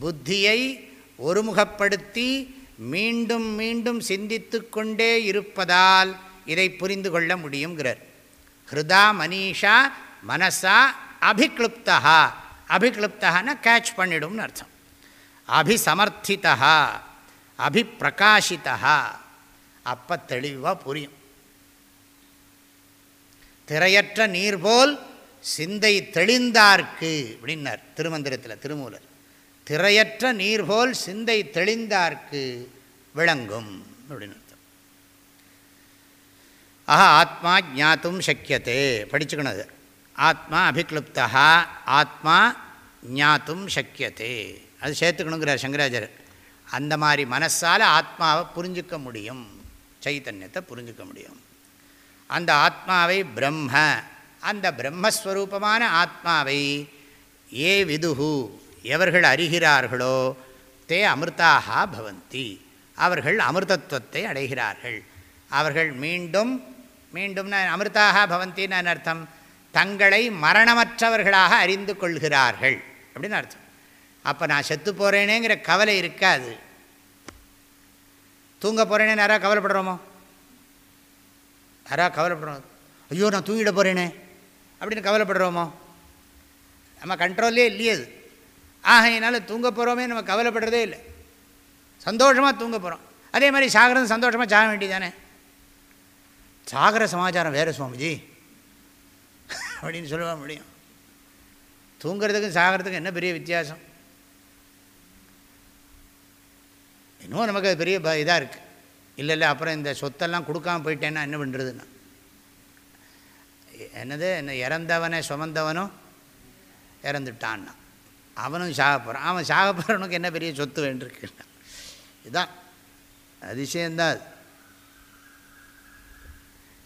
புத்தியை ஒருமுகப்படுத்தி மீண்டும் மீண்டும் சிந்தித்து கொண்டே இருப்பதால் இதை புரிந்து கொள்ள முடியுங்கிறார் ஹிருதா மனிஷா மனசா அபிக்ளுப்தா அபிக்ளுப்தான்னா கேட்ச் பண்ணிடும்னு அர்த்தம். அபிசமர்த்திதா அபிப்பிரகாஷிதா அப்போ தெளிவாக புரியும். திரையற்ற நீர்போல் சிந்தை தெளிந்தார்க்கு அப்படின்னார் திருமந்திரத்தில் திருமூலர். திரையற்ற நீர்போல் சிந்தை தெளிந்தார்க்கு விளங்கும் அப்படின்னு அர்த்தம். ஆஹா ஆத்மா ஜாத்தும் சக்கியத்தே படிச்சுக்கணும் அது. ஆத்மா அபிக்ளுப்தா ஆத்மா ஞாத்தும் சக்கியத்தே அது சேர்த்துக்கணுங்கிறார் சங்கராஜர் அந்த மாதிரி மனசால் ஆத்மாவை புரிஞ்சிக்க முடியும் சைத்தன்யத்தை புரிஞ்சிக்க முடியும். அந்த ஆத்மாவை பிரம்ம. அந்த பிரம்மஸ்வரூபமான ஆத்மாவை ஏ விதுகு எவர்கள் அறிகிறார்களோ தே அமிர்தாக பவந்தி. அவர்கள் அமிர்தத்துவத்தை அடைகிறார்கள். அவர்கள் மீண்டும் மீண்டும் அமிர்தாக பவந்தின்னு அர்த்தம்? தங்களை மரணமற்றவர்களாக அறிந்து கொள்கிறார்கள். அப்படின்னு அர்த்தம். அப்போ நான் செத்து போகிறேனேங்கிற கவலை இருக்காது. தூங்க போகிறேனே நேராக கவலைப்படுறோமோ? யாராக கவலைப்படுறோம்? ஐயோ நான் தூங்கிட போகிறேனே அப்படின்னு கவலைப்படுறோமோ? நம்ம கண்ட்ரோல்லே இல்லையே அது. ஆகையினால தூங்க போகிறோமே நம்ம கவலைப்படுறதே இல்லை. சந்தோஷமாக தூங்க போகிறோம் அதே மாதிரி சாகிறது சந்தோஷமாக சாக வேண்டியதானே சாகர சமாச்சாரம் வேறு சுவாமிஜி. அப்படின்னு சொல்லுவா முடியும். தூங்கிறதுக்கும் சாகிறதுக்கும் என்ன பெரிய வித்தியாசம்? இன்னும் நமக்கு அது பெரிய ப இதாக இருக்குது இல்லை இல்லை அப்புறம் இந்த சொத்தெல்லாம் கொடுக்காம போயிட்டேன்னா என்ன பண்ணுறதுன்னா என்னது என்ன இறந்தவனை சுமந்தவனும் இறந்துட்டான்னா. அவனும் சாக போகிறான் அவன் சாக போகிறவனுக்கு என்ன பெரிய சொத்து வேண்டியிருக்கு? இதுதான் அதிசயந்தான் அது.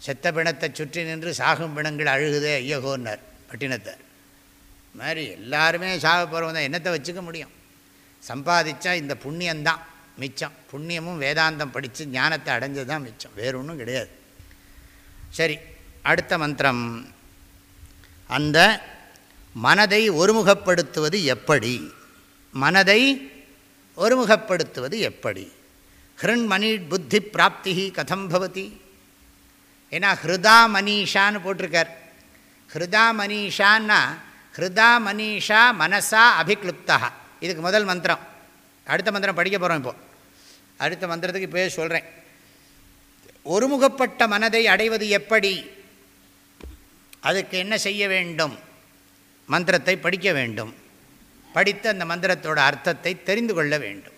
செத்த பிணத்தை சுற்றி நின்று சாகும் பிணங்கள் அழுகுதே ஐயகோன்னார் பட்டினத்தார். மாதிரி எல்லாருமே சாக போகிறவங்க தான். என்னத்தை வச்சுக்க முடியும்? சம்பாதிச்சா இந்த புண்ணியந்தான் மிச்சம். புண்ணியமும் வேதாந்தம் படித்து ஞானத்தை அடைஞ்சது தான் மிச்சம். வேறு ஒன்றும் கிடையாது. சரி அடுத்த மந்திரம். அந்த மனதை ஒருமுகப்படுத்துவது எப்படி? மனதை ஒருமுகப்படுத்துவது எப்படி? ஹிருண்மணி புத்தி பிராப்தி கதம் பவதி. ஏன்னா ஹிருதா மனிஷான்னு போட்டிருக்கார். ஹிருதா மனிஷான்னா ஹிருதா மனிஷா மனசா அபிக்ளுப்தா இதுக்கு முதல் மந்திரம். அடுத்த மந்திரம் படிக்க போகிறோம் இப்போது அடுத்த மந்திரத்துக்கு இப்போயே சொல்கிறேன் ஒருமுகப்பட்ட மனதை அடைவது எப்படி? அதுக்கு என்ன செய்ய வேண்டும்? மந்திரத்தை படிக்க வேண்டும். படித்து அந்த மந்திரத்தோட அர்த்தத்தை தெரிந்து கொள்ள வேண்டும்.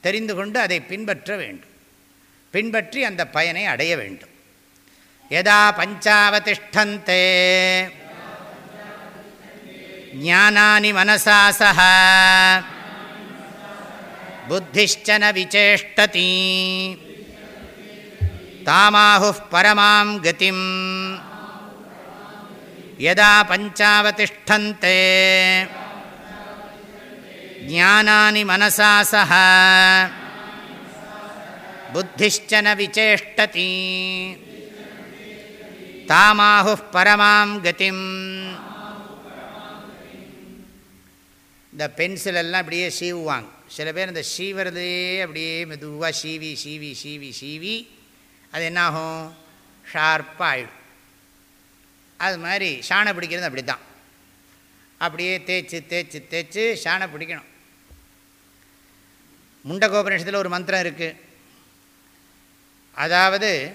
தெரிந்து கொண்டு அதை பின்பற்ற வேண்டும். பின்பற்றி அந்த பயனை அடைய வேண்டும். எதா பஞ்சாவதிஷ்டந்தே. ஞானானி மனசா சக புத்திஷ்சன விசேஷ்டதி தாமாஹு பரமாம் கதிம் யதா பஞ்சாவதிஷ்டந்தே ஞானானி மனசா சக புத்திஷ்சன விசேஷ்டதி தாமாஹு பரமாம் கதிம் இந்த பென்சில் எல்லாம் அப்படியே சீவுவாங்க. சில பேர் இந்த சீவரதே அப்படியே மெதுவாக சீவி சீவி சீவி சீவி அது என்னாகும்? ஷார்ப்பாக ஆகிடும் அது மாதிரி சாணை பிடிக்கிறது அப்படி தான் அப்படியே தேய்ச்சி தேய்ச்சி தேய்ச்சி சாணை பிடிக்கணும். முண்டகோபனிஷத்தில் ஒரு மந்திரம் இருக்குது அதாவது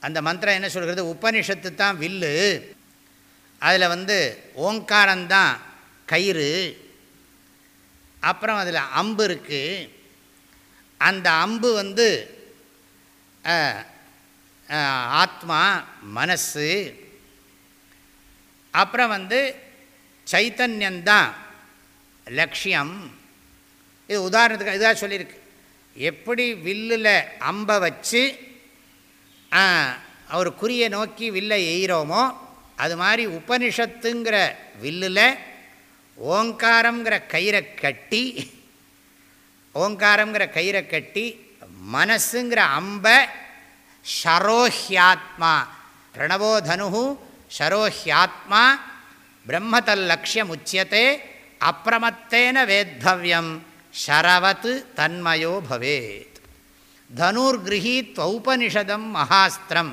அந்த மந்திரம் என்ன சொல்கிறது? உபனிஷத்து தான் வில்லு. அதில் வந்து ஓங்காரந்தான் கயிறு. அப்புறம் அதில் அம்பு இருக்குது அந்த அம்பு வந்து ஆத்மா மனசு. அப்புறம் வந்து சைத்தன்யந்தான் லட்சியம். இது உதாரணத்துக்கு இதாக சொல்லியிருக்கு. எப்படி வில்லில் அம்பை வச்சு அவர் குறியை நோக்கி வில்லை எய்கிறோமோ அது மாதிரி உபனிஷத்துங்கிற வில்லில் ஓங்காரங்கிற கயிறை கட்டி ஓங்காரங்கிற கயிறை கட்டி மனசுங்கிற அம்பை ஷரோஹியாத்மா பிரணவோ தனு ஷரோஹியாத்மா பிரம்மதல்லக்ஷியம் உச்சியத்தை அப்பிரமத்தேன வேத்தவியம் ஷரவத் தன்மயோ பவேத். தனுர்கிரகீத் ஔபனிஷதம் மகாஸ்திரம்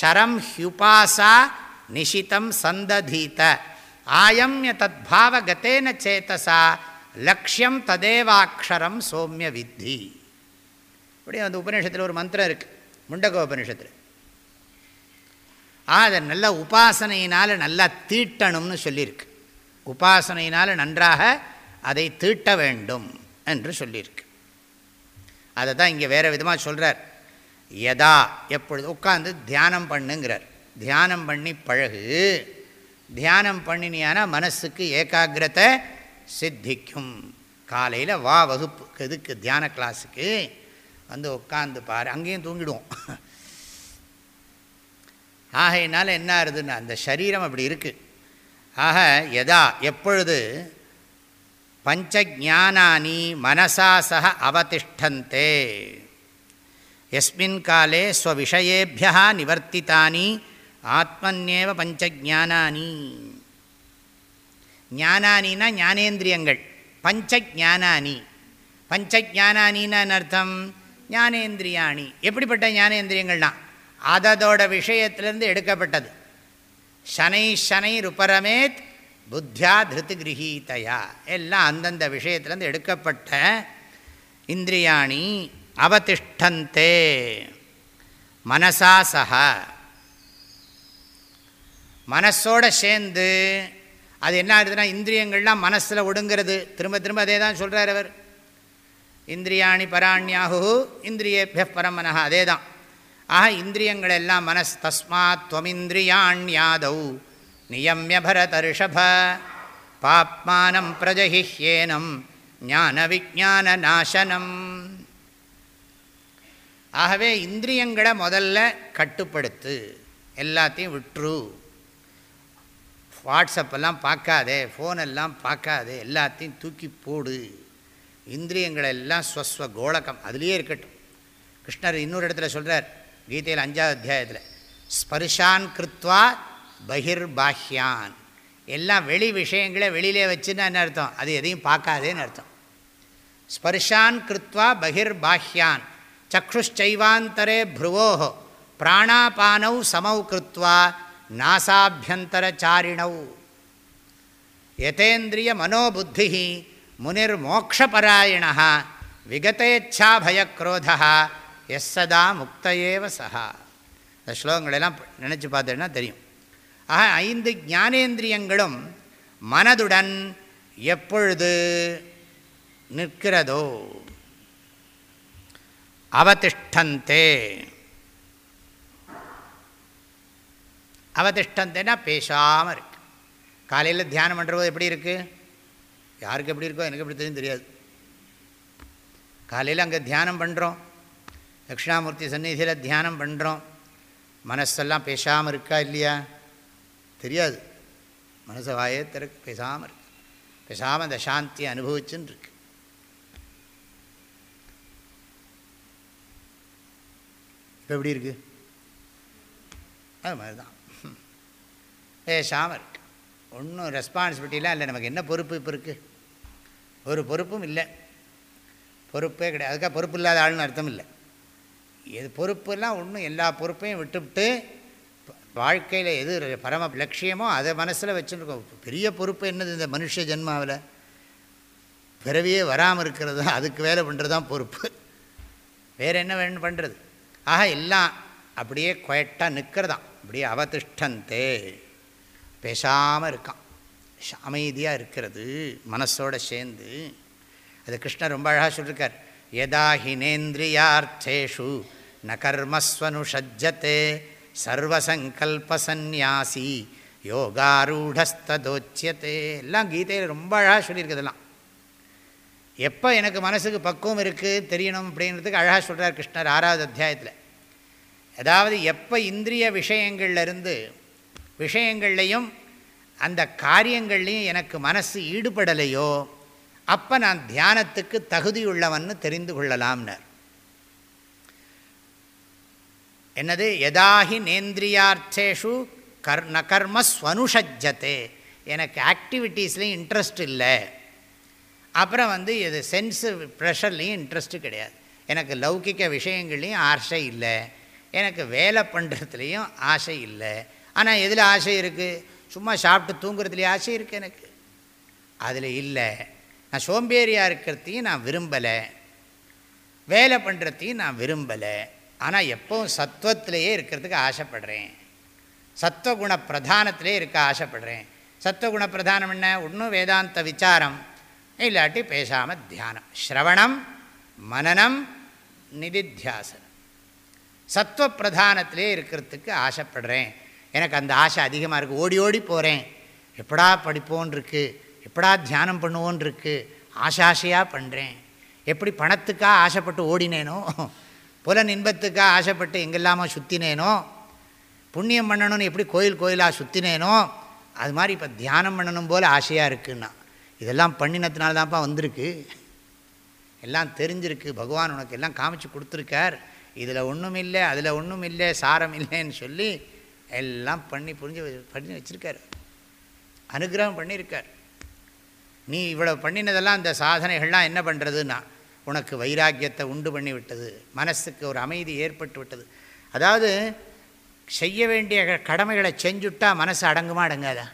ஷரம் ஹியுபாசா நிஷிதம் சந்ததீத. ஆயம்ய தத்பாவகத்தேன சேத்தசா லக்ஷியம் ததேவாட்சரம் சோமிய வித்தி. இப்படி அந்த உபநிஷத்தில் ஒரு மந்திரம் இருக்குது முண்டக உபநிஷத்தில் அதை நல்ல உபாசனையினால் நல்லா தீட்டணும்னு சொல்லியிருக்கு. உபாசனையினால் நன்றாக அதை தீட்ட வேண்டும் என்று சொல்லியிருக்கு. அதை தான் இங்கே வேறு விதமாக சொல்கிறார் எதா எப்பொழுது உட்காந்து தியானம் பண்ணுங்கிறார். தியானம் பண்ணி பழகு தியானம் பண்ணினியானா மனசுக்கு ஏகாகிரத்தை சித்திக்கும். காலையில் வா வகுப்பு எதுக்கு தியான கிளாஸுக்கு வந்து உட்காந்து பாரு அங்கேயும் தூங்கிடுவோம். ஆகையினால என்ன ஆகுதுன்னு அந்த சரீரம் அப்படி இருக்குது ஆக எதா எப்பொழுது பஞ்சஜானானி மனசா சக அவதிஷ்டந்தே. எஸ்மின் காலே ஸ்வவிஷயேபியா நிவர்த்தித்தானி ஆத்மன்யேவ பஞ்ச ஜானானி ஞானானினா ஞானேந்திரியங்கள். பஞ்ச ஜானானி பஞ்ச ஜானானின்னு அர்த்தம்? ஞானேந்திரியாணி. எப்படிப்பட்ட ஞானேந்திரியங்கள்னா அததோட விஷயத்திலேருந்து எடுக்கப்பட்டது. சனை சனை ருபரமேத் புத்தியா திருத்து கிரகீதையா. எல்லாம் அந்தந்த விஷயத்திலேருந்து எடுக்கப்பட்ட இந்திரியாணி. அவதிஷ்டந்தே. மனசா சக மனசோட சேர்ந்து அது என்ன ஆகுதுன்னா இந்திரியங்கள்லாம் மனசில் ஒடுங்கிறது. திரும்ப திரும்ப அதே தான் சொல்கிறார் அவர். இந்திரியாணி பராணியாகு இந்திரியேபிய பரமனஹா அதே தான் ஆக இந்திரியங்கள் எல்லாம் மனஸ் தஸ்மாத் துவமிந்திரியாண்யாதௌ நியமிய பரதர்ஷப பாப்மானம் பிரஜஹிஹ்யேனம் ஞான விஜான நாசனம் ஆகவே இந்திரியங்களை முதல்ல கட்டுப்படுத்து. எல்லாத்தையும் விட்டுரு வாட்ஸ்அப்பெல்லாம் பார்க்காதே ஃபோனெல்லாம் பார்க்காதே எல்லாத்தையும் தூக்கி போடு. இந்திரியங்களை எல்லாம் ஸ்வஸ்வ கோலகம். அதுலேயே இருக்கட்டும். கிருஷ்ணர் இன்னொரு இடத்துல சொல்கிறார் கீதையில் அஞ்சாவது அத்தியாயத்தில் ஸ்பர்ஷான் கிருத்வா பகிர் பாஹ்யான் எல்லாம் வெளி விஷயங்களை வெளியிலே வச்சுன்னு என்ன அர்த்தம்? அது எதையும் பார்க்காதேன்னு அர்த்தம். ஸ்பர்ஷான் கிருத்வா பகிர் பாஹ்யான் சக்ஷுச்சைவாந்தரே ப்ருவோஹோ. பிராணாபானௌ சமௌ கிருத்வா. நாசாபியந்தரச்சாரிணௌ. யதேந்திரிய மனோபுத்தி முனிர் மோக்ஷபராயண விகதேச்சா பயக்ரோதா எஸ் சதா முக்தையேவ சஹா இந்த ஸ்லோகங்களெல்லாம் நினச்சி பார்த்தேன்னா தெரியும். ஆக ஐந்து ஞானேந்திரியங்களும் மனதுடன் எப்பொழுது நிற்கிறதோ அவதிஷ்டந்தே. அவதிஷ்டந்தேன்னா பேசாமல் இருக்கு காலையில் தியானம் பண்ணுறபோது எப்படி இருக்குது யாருக்கு எப்படி இருக்கோ எனக்கு எப்படி தெரியும் தெரியாது. காலையில் அங்கே தியானம் பண்ணுறோம் தட்சிணாமூர்த்தி சந்நிதியில் தியானம் பண்ணுறோம் மனசெல்லாம் பேசாமல் இருக்கா இல்லையா? தெரியாது. மனசை வாயே திறக்கு பேசாமல் இருக்கு. பேசாமல் அந்த சாந்தியை அனுபவிச்சுன்னு இருக்கு இப்போ எப்படி இருக்குது அது மாதிரி தான் பேசாமல் இருக்கு ஒன்றும் ரெஸ்பான்சிபிலிட்டிலாம் இல்லை. நமக்கு என்ன பொறுப்பு இப்போ இருக்குது ஒரு பொறுப்பும் இல்லை. பொறுப்பே கிடையாது. அதுக்காக பொறுப்பு இல்லாத ஆள்னு அர்த்தம் இல்லை. எது பொறுப்பெல்லாம் ஒன்றும் எல்லா பொறுப்பையும் விட்டுவிட்டு வாழ்க்கையில் எது பரம லட்சியமோ அதை மனசில் வச்சுருக்கோம். பெரிய பொறுப்பு என்னது இந்த மனுஷ ஜென்மாவில்? பிறவியே வராமல் இருக்கிறது தான். அதுக்கு வேலை பண்ணுறது தான் பொறுப்பு. வேறு என்ன வேணும் பண்ணுறது ஆக எல்லாம் அப்படியே குயட்டாக நிற்கிறதான் அப்படியே அவதிஷ்டந்தே. பேசாமல் இருக்கான். அமைதியாக இருக்கிறது மனசோட சேர்ந்து. அது கிருஷ்ணர் ரொம்ப அழகாக சொல்லியிருக்கார் எதா ஹினேந்திரியார்த்தேஷு ந கர்மஸ்வனுஷஜ்ஜத்தே சர்வசங்கல்பசன்யாசி யோகாரூடஸ்ததோச்சியத்தே எல்லாம் கீதையில் ரொம்ப அழகாக சொல்லியிருக்குதெல்லாம் எப்போ எனக்கு மனசுக்கு பக்குவம் இருக்குது தெரியணும் அப்படின்றதுக்கு அழகாக சொல்கிறார் கிருஷ்ணர் ஆறாவது அத்தியாயத்தில். அதாவது எப்போ இந்திரிய விஷயங்கள்லேருந்து விஷயங்கள்லையும் அந்த காரியங்கள்லையும் எனக்கு மனசு ஈடுபடலையோ அப்போ நான் தியானத்துக்கு தகுதியுள்ளவன்னு தெரிந்து கொள்ளலாம்னர். என்னது? எதாகி நேந்திரியார்த்தேஷு கர் ந கர்ம ஸ்வனுஷஜத்தே எனக்கு ஆக்டிவிட்டீஸ்லேயும் இன்ட்ரெஸ்ட் இல்லை. அப்புறம் வந்து இது சென்ஸு ப்ரெஷர்லேயும் இன்ட்ரெஸ்ட்டு கிடையாது. எனக்கு லௌகிக்க விஷயங்கள்லேயும் ஆசை இல்லை. எனக்கு வேலை பண்ணுறதுலேயும் ஆசை இல்லை. ஆனால் எதில் ஆசை இருக்குது சும்மா சாப்பிட்டு தூங்குறதுலேயே ஆசை இருக்குது எனக்கு. அதில் இல்லை. நான் சோம்பேறியாக இருக்கிறதையும் நான் விரும்பலை. வேலை பண்ணுறதையும் நான் விரும்பலை. ஆனால் எப்பவும் சத்துவத்திலேயே இருக்கிறதுக்கு ஆசைப்படுறேன். சத்துவகுண பிரதானத்திலே இருக்க ஆசைப்படுறேன். சத்துவகுண பிரதானம் என்ன? ஒன்றும் வேதாந்த விசாரம். இல்லாட்டி பேசாமல் தியானம். ஸ்ரவணம் மனநம் நிதித்தியாசனம். சத்துவ பிரதானத்திலே இருக்கிறதுக்கு ஆசைப்படுறேன். எனக்கு அந்த ஆசை அதிகமாக இருக்குது ஓடி ஓடி போகிறேன் எப்படா படிப்போன் இருக்குது எப்படா தியானம் பண்ணுவோன் இருக்குது ஆசாசையாக பண்ணுறேன் எப்படி பணத்துக்காக ஆசைப்பட்டு ஓடினேனோ புலன் இன்பத்துக்காக ஆசைப்பட்டு எங்கெல்லாமோ சுற்றினேனோ புண்ணியம் பண்ணணும்னு எப்படி கோயில் கோயிலாக சுற்றினேனோ அது மாதிரி இப்போ தியானம் பண்ணணும் போல் ஆசையாக இருக்குன்னா இதெல்லாம் பண்ணினதுனால தான்ப்பா வந்திருக்கு. எல்லாம் தெரிஞ்சிருக்கு. பகவான் உனக்கு எல்லாம் காமிச்சு கொடுத்துருக்கார். இதில் ஒன்றும் இல்லை அதில் ஒன்றும் இல்லை சாரம் இல்லைன்னு சொல்லி எல்லாம் பண்ணி புரிஞ்சு பண்ணி வச்சுருக்கார். அனுகிரகம் பண்ணியிருக்கார். நீ இவ்வளோ பண்ணினதெல்லாம் அந்த சாதனைகள்லாம் என்ன பண்ணுறதுன்னா உனக்கு வைராக்கியத்தை உண்டு பண்ணி விட்டது மனசுக்கு ஒரு அமைதி ஏற்பட்டு விட்டது. அதாவது செய்ய வேண்டிய கடமைகளை செஞ்சுட்டா மனசு அடங்குமா அடங்காதா?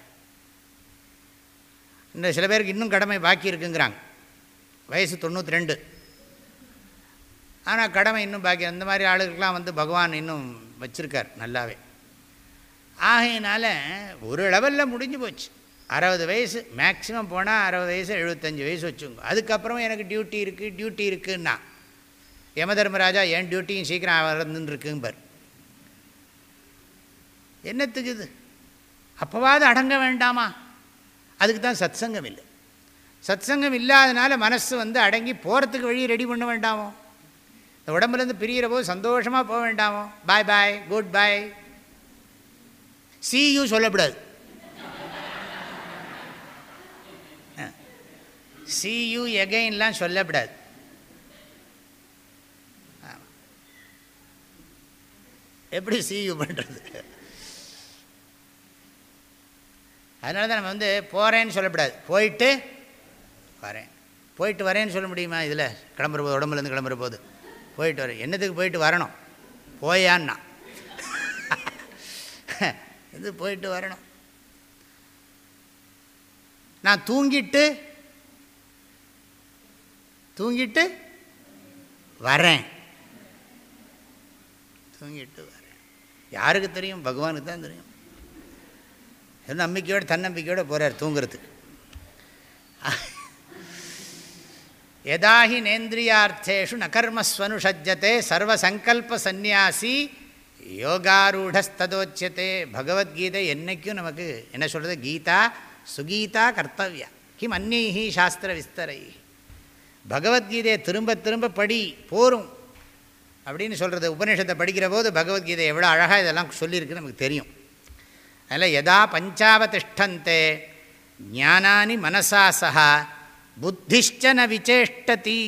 இந்த சில பேருக்கு இன்னும் கடமை பாக்கி இருக்குங்கிறாங்க. வயசு தொண்ணூற்றி ரெண்டு ஆனால் கடமை இன்னும் பாக்கி அந்த மாதிரி ஆளுகளுக்கெலாம் வந்து பகவான் இன்னும் வச்சுருக்கார் நல்லாவே. ஆகையினால ஒரு லெவலில் முடிஞ்சு போச்சு. அறுபது வயசு மேக்ஸிமம் போனால் அறுபது வயசு எழுபத்தஞ்சி வயசு வச்சுங்க அதுக்கப்புறம் எனக்கு டியூட்டி இருக்குது டியூட்டி இருக்குன்னா யம தர்மராஜா என் டியூட்டியும் சீக்கிரம் வரந்துன்னு இருக்கும்பார் என்னத்துக்கு இது அப்போவாது அடங்க வேண்டாமா? அதுக்கு தான் சத் சங்கம் இல்லை. சத் சங்கம் இல்லாதனால மனசு வந்து அடங்கி போகிறதுக்கு வழி ரெடி பண்ண வேண்டாமோ? இந்த உடம்புலேருந்து பிரிகிற போது சந்தோஷமாக போக வேண்டாமோ? பாய் பாய் குட் பாய் சியும் சொல்லக்கூடாது சியு எகைன்லாம் சொல்லக்கூடாது எப்படி சியூ பண்ணுறது அதனால தான் நம்ம வந்து போகிறேன்னு சொல்லக்கூடாது போயிட்டு வரேன். போயிட்டு வரேன்னு சொல்ல முடியுமா இதில்? கிளம்புற போது உடம்புலேருந்து கிளம்புற போது. போயிட்டு வரேன். என்னத்துக்கு போயிட்டு வரணும்? போயான்னா. இது போயிட்டு வரணும். நான் தூங்கிட்டு தூங்கிட்டு வரேன். தூங்கிட்டு வரேன். யாருக்கு தெரியும்? பகவானுக்கு தான் தெரியும். நம்பிக்கையோடு தன்னம்பிக்கையோடு போகிறார் தூங்குறதுக்கு. எதாஹி நேந்திரியார்த்தேஷு நகர்மஸ்வனுஷஜ்ஜத்தை சர்வசங்கல்ப சந்நியாசி யோகாரூடஸ்ததோச்சியத்தே பகவத்கீதை என்றைக்கும் நமக்கு என்ன சொல்கிறது கீதா சுகீதா கர்த்தவியா கிம் அந்நீஹி சாஸ்திர விஸ்தரை பகவத்கீதையை திரும்ப திரும்ப படி போரும்। அப்படின்னு சொல்கிறது உபநிஷத்தை படிக்கிற போது பகவத்கீதை எவ்வளோ அழகாக இதெல்லாம் சொல்லியிருக்குன்னு நமக்கு தெரியும். அதில் எதா பஞ்சாவதிஷ்டந்தே ஞானானி மனசா சகா புத்திஷ்டன விசேஷ்டதி.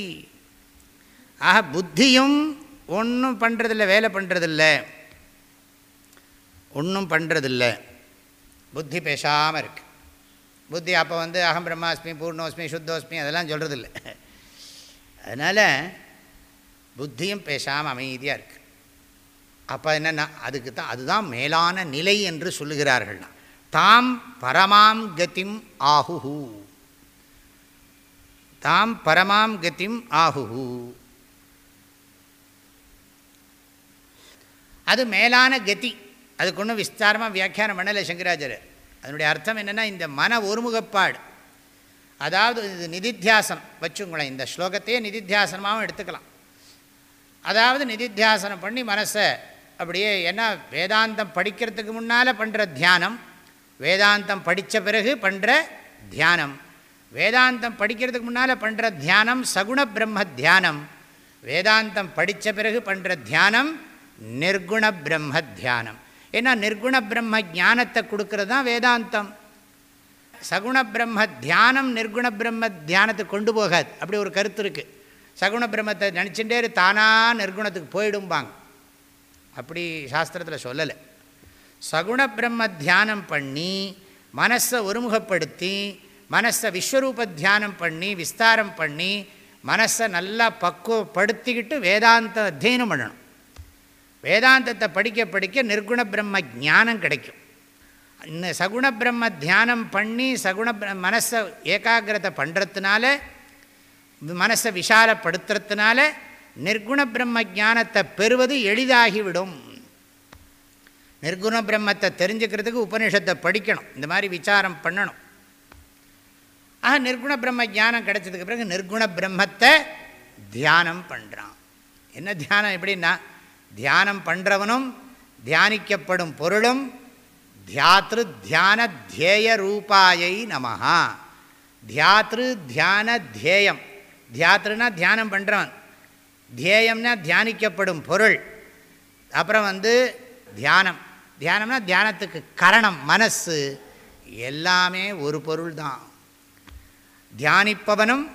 ஆக புத்தியும் ஒன்றும் பண்ணுறதில்ல வேலை பண்ணுறதில்ல ஒன்றும் பண்ணுறதில்ல புத்தி பேசாமல் இருக்கு. புத்தி அப்போ வந்து அகம் பிரம்மாஸ்மி பூர்ணோஸ்மி சுத்தோஸ்மி அதெல்லாம் சொல்கிறதில்ல அதனால் புத்தியும் பேசாமல் அமைதியாக இருக்குது அப்போ என்னென்னா அதுக்கு தான் அதுதான் மேலான நிலை என்று சொல்லுகிறார்கள்னா தாம் பரமாம் கதிம் ஆஹுஹூ தாம் பரமாம் கதிம் ஆஹுஹூ அது மேலான கதி. அதுக்கு ஒன்றும் விஸ்தாரமாக வியாக்கியானம் பண்ணலை சங்கராச்சாரியர் அதனுடைய அர்த்தம் என்னென்னா இந்த மன ஒருமுகப்பாடு. அதாவது இது நிதித்தியாசனம். வச்சுங்களேன் இந்த ஸ்லோகத்தையே நிதித்தியாசனமாகவும் எடுத்துக்கலாம். அதாவது நிதித்தியாசனம் பண்ணி மனசை அப்படியே என்ன வேதாந்தம் படிக்கிறதுக்கு முன்னால் பண்ணுற தியானம் வேதாந்தம் படித்த பிறகு பண்ணுற தியானம். வேதாந்தம் படிக்கிறதுக்கு முன்னால் பண்ணுற தியானம் சகுண பிரம்ம தியானம். வேதாந்தம் படித்த பிறகு பண்ணுற தியானம் நிர்குண பிரம்ம தியானம். ஏன்னா நிர்குண பிரம்ம ஞானத்தை கொடுக்கறது தான் வேதாந்தம். சகுண பிரம்ம தியானம் நிர்குண பிரம்ம தியானத்தை கொண்டு போகாது. அப்படி ஒரு கருத்து இருக்குது சகுண பிரம்மத்தை நினச்சிட்டே தானாக நிர்குணத்துக்கு போயிடும்பாங்க. அப்படி சாஸ்திரத்தில் சொல்லலை. சகுண பிரம்ம தியானம் பண்ணி மனசை ஒருமுகப்படுத்தி மனசை விஸ்வரூப தியானம் பண்ணி விஸ்தாரம் பண்ணி மனசை நல்லா பக்குவப்படுத்திக்கிட்டு வேதாந்த அத்தியனம் பண்ணணும். வேதாந்தத்தை படிக்க படிக்க நிர்குண பிரம்ம ஞானம் கிடைக்கும். இந்த சகுண பிரம்ம தியானம் பண்ணி சகுண மனசை ஏகாகிரதை பண்ணுறதுனால மனசை விஷாலப்படுத்துறதுனால நிர்குண பிரம்ம ஞானத்தை பெறுவது எளிதாகிவிடும். நிர்குண பிரம்மத்தை தெரிஞ்சுக்கிறதுக்கு உபனிஷத்தை படிக்கணும். இந்த மாதிரி விசாரம் பண்ணணும். ஆக நிர்குண பிரம்ம ஜானம் கிடைச்சதுக்கு பிறகு நிர்குண பிரம்மத்தை தியானம் பண்ணுறான் என்ன தியானம் எப்படின்னா தியானம் பண்ணுறவனும் தியானிக்கப்படும் பொருளும் தியாத்ரு தியான தியேய ரூபாயை நமஹா. தியாத்ரு தியான தியேயம். தியாத்ருனா தியானம் பண்ணுறவன் தியேயம்னா தியானிக்கப்படும் பொருள். அப்புறம் வந்து தியானம். தியானம்னா தியானத்துக்கு கரணம் மனசு. எல்லாமே ஒரு பொருள் தான் தியானிப்பவனும்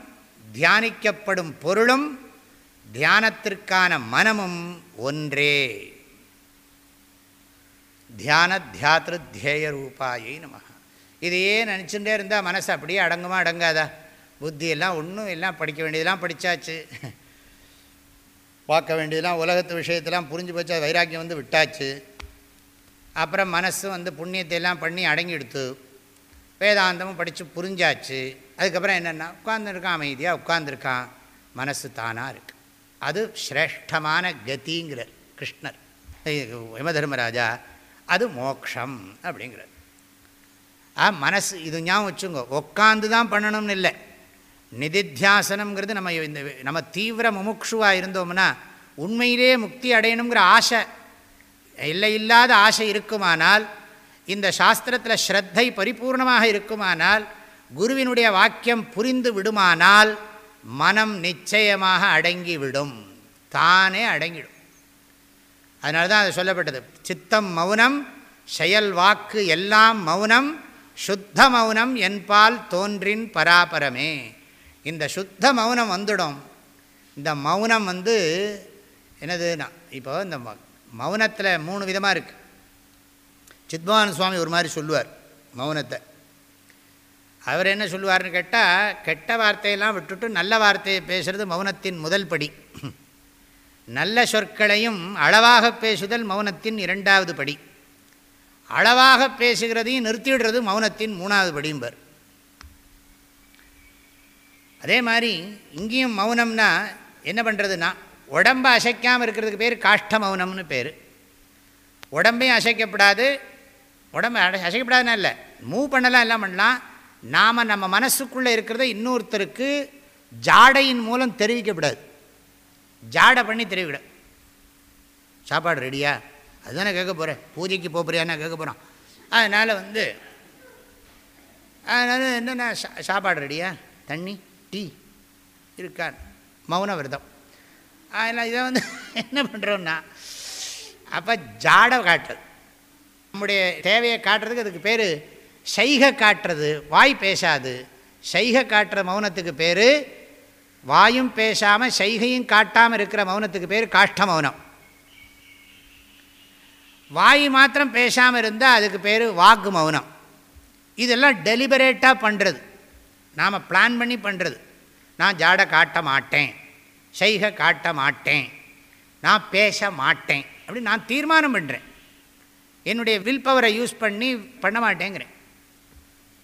தியானிக்கப்படும் பொருளும் தியானத்திற்கான மனமும் ஒன்றே. தியான தியாத்திரு தியேய ரூபாயை நம இதையே நினச்சிட்டே இருந்தால் மனசு அப்படியே அடங்குமா அடங்காதா? புத்தியெல்லாம் ஒன்றும் எல்லாம் படிக்க வேண்டியதெல்லாம் படித்தாச்சு பார்க்க வேண்டியதெல்லாம் உலகத்து விஷயத்தெல்லாம் புரிஞ்சு போச்சா வைராக்கியம் வந்து விட்டாச்சு. அப்புறம் மனசு வந்து புண்ணியத்தை எல்லாம் பண்ணி அடங்கிடுத்து வேதாந்தமும் படித்து புரிஞ்சாச்சு. அதுக்கப்புறம் என்னென்னா உட்காந்துருக்கான் அமைதியாக உட்காந்துருக்கான் மனசு தானாக இருக்குது அது சிரேஷ்டமான கத்திங்கிறார் கிருஷ்ணர். யமதர்மராஜா அது மோக்ஷம் அப்படிங்கிறார். ஆ மனசு இது ஞாபகம் வச்சுங்க உட்காந்து தான் பண்ணணும்னு இல்லை. நிதித்தியாசனம்ங்கிறது நம்ம இந்த நம்ம தீவிர முமுக்ஷுவாக இருந்தோம்னா உண்மையிலே முக்தி அடையணுங்கிற ஆசை இல்லை இல்லாத ஆசை இருக்குமானால் இந்த சாஸ்திரத்தில் ஸ்ரத்தை பரிபூர்ணமாக இருக்குமானால் குருவினுடைய வாக்கியம் புரிந்து விடுமானால் மனம் நிச்சயமாக அடங்கிவிடும். தானே அடங்கிடும் அதனால தான் அது சொல்லப்பட்டது. சித்தம் மௌனம் செயல் வாக்கு எல்லாம் மௌனம் சுத்த மௌனம் என்பால் தோன்றின் பராபரமே. இந்த சுத்த மௌனம் வந்துடும். இந்த மௌனம் வந்து என்னதுன்னா இப்போ இந்த மௌனத்தில் மூணு விதமாக இருக்குது சித்பவான சுவாமி ஒரு மாதிரி சொல்லுவார் மௌனத்தை. அவர் என்ன சொல்லுவார்னு கேட்டால் கெட்ட வார்த்தையெல்லாம் விட்டுட்டு நல்ல வார்த்தையை பேசுகிறது மௌனத்தின் முதல் படி. நல்ல சொற்களையும் அளவாக பேசுதல் மௌனத்தின் இரண்டாவது படி. அளவாக பேசுகிறதையும் நிறுத்திடுறது மௌனத்தின் மூணாவது படிம்பர் அதே மாதிரி இங்கேயும் மௌனம்னா என்ன பண்ணுறதுன்னா உடம்பை அசைக்காமல் இருக்கிறதுக்கு பேர் காஷ்ட மௌனம்னு பேர். உடம்பையும் அசைக்கப்படாது உடம்பை அசைக்கப்படாதுன்னா இல்லை மூவ் பண்ணலாம் எல்லாம் பண்ணலாம். நாம் நம்ம மனசுக்குள்ளே இருக்கிறத இன்னொருத்தருக்கு ஜாடையின் மூலம் தெரிவிக்கப்படாது ஜாடை பண்ணி தெரிவிக்கூடாது சாப்பாடு ரெடியா? அதுதானே கேட்க போகிறேன் பூஜைக்கு போகிறியான்னு கேட்க போகிறோம் அதனால் வந்து அதனால் என்னென்ன சா சாப்பாடு ரெடியா? தண்ணி டீ இருக்கா? மௌன விரதம். அதனால் இதை வந்து என்ன பண்ணுறோன்னா அப்போ ஜாடை காட்டுறது. நம்முடைய தேவையை காட்டுறதுக்கு அதுக்கு பேர் சைகை காட்டுறது வாய் பேசாது. சைகை காட்டுற மௌனத்துக்கு பேர் வாயும் பேசாமல் சைகையும் காட்டாமல் இருக்கிற மௌனத்துக்கு பேர் காஷ்ட மௌனம். வாய் மாத்திரம் பேசாமல் இருந்தால் அதுக்கு பேர் வாக்கு மௌனம். இதெல்லாம் டெலிபரேட்டாக பண்ணுறது நாம் பிளான் பண்ணி பண்ணுறது நான் ஜாடை காட்ட மாட்டேன். சைகை காட்ட மாட்டேன். நான் பேச மாட்டேன். அப்படி நான் தீர்மானம் பண்ணுறேன் என்னுடைய வில் பவரை யூஸ் பண்ணி பண்ண மாட்டேங்கிறேன்.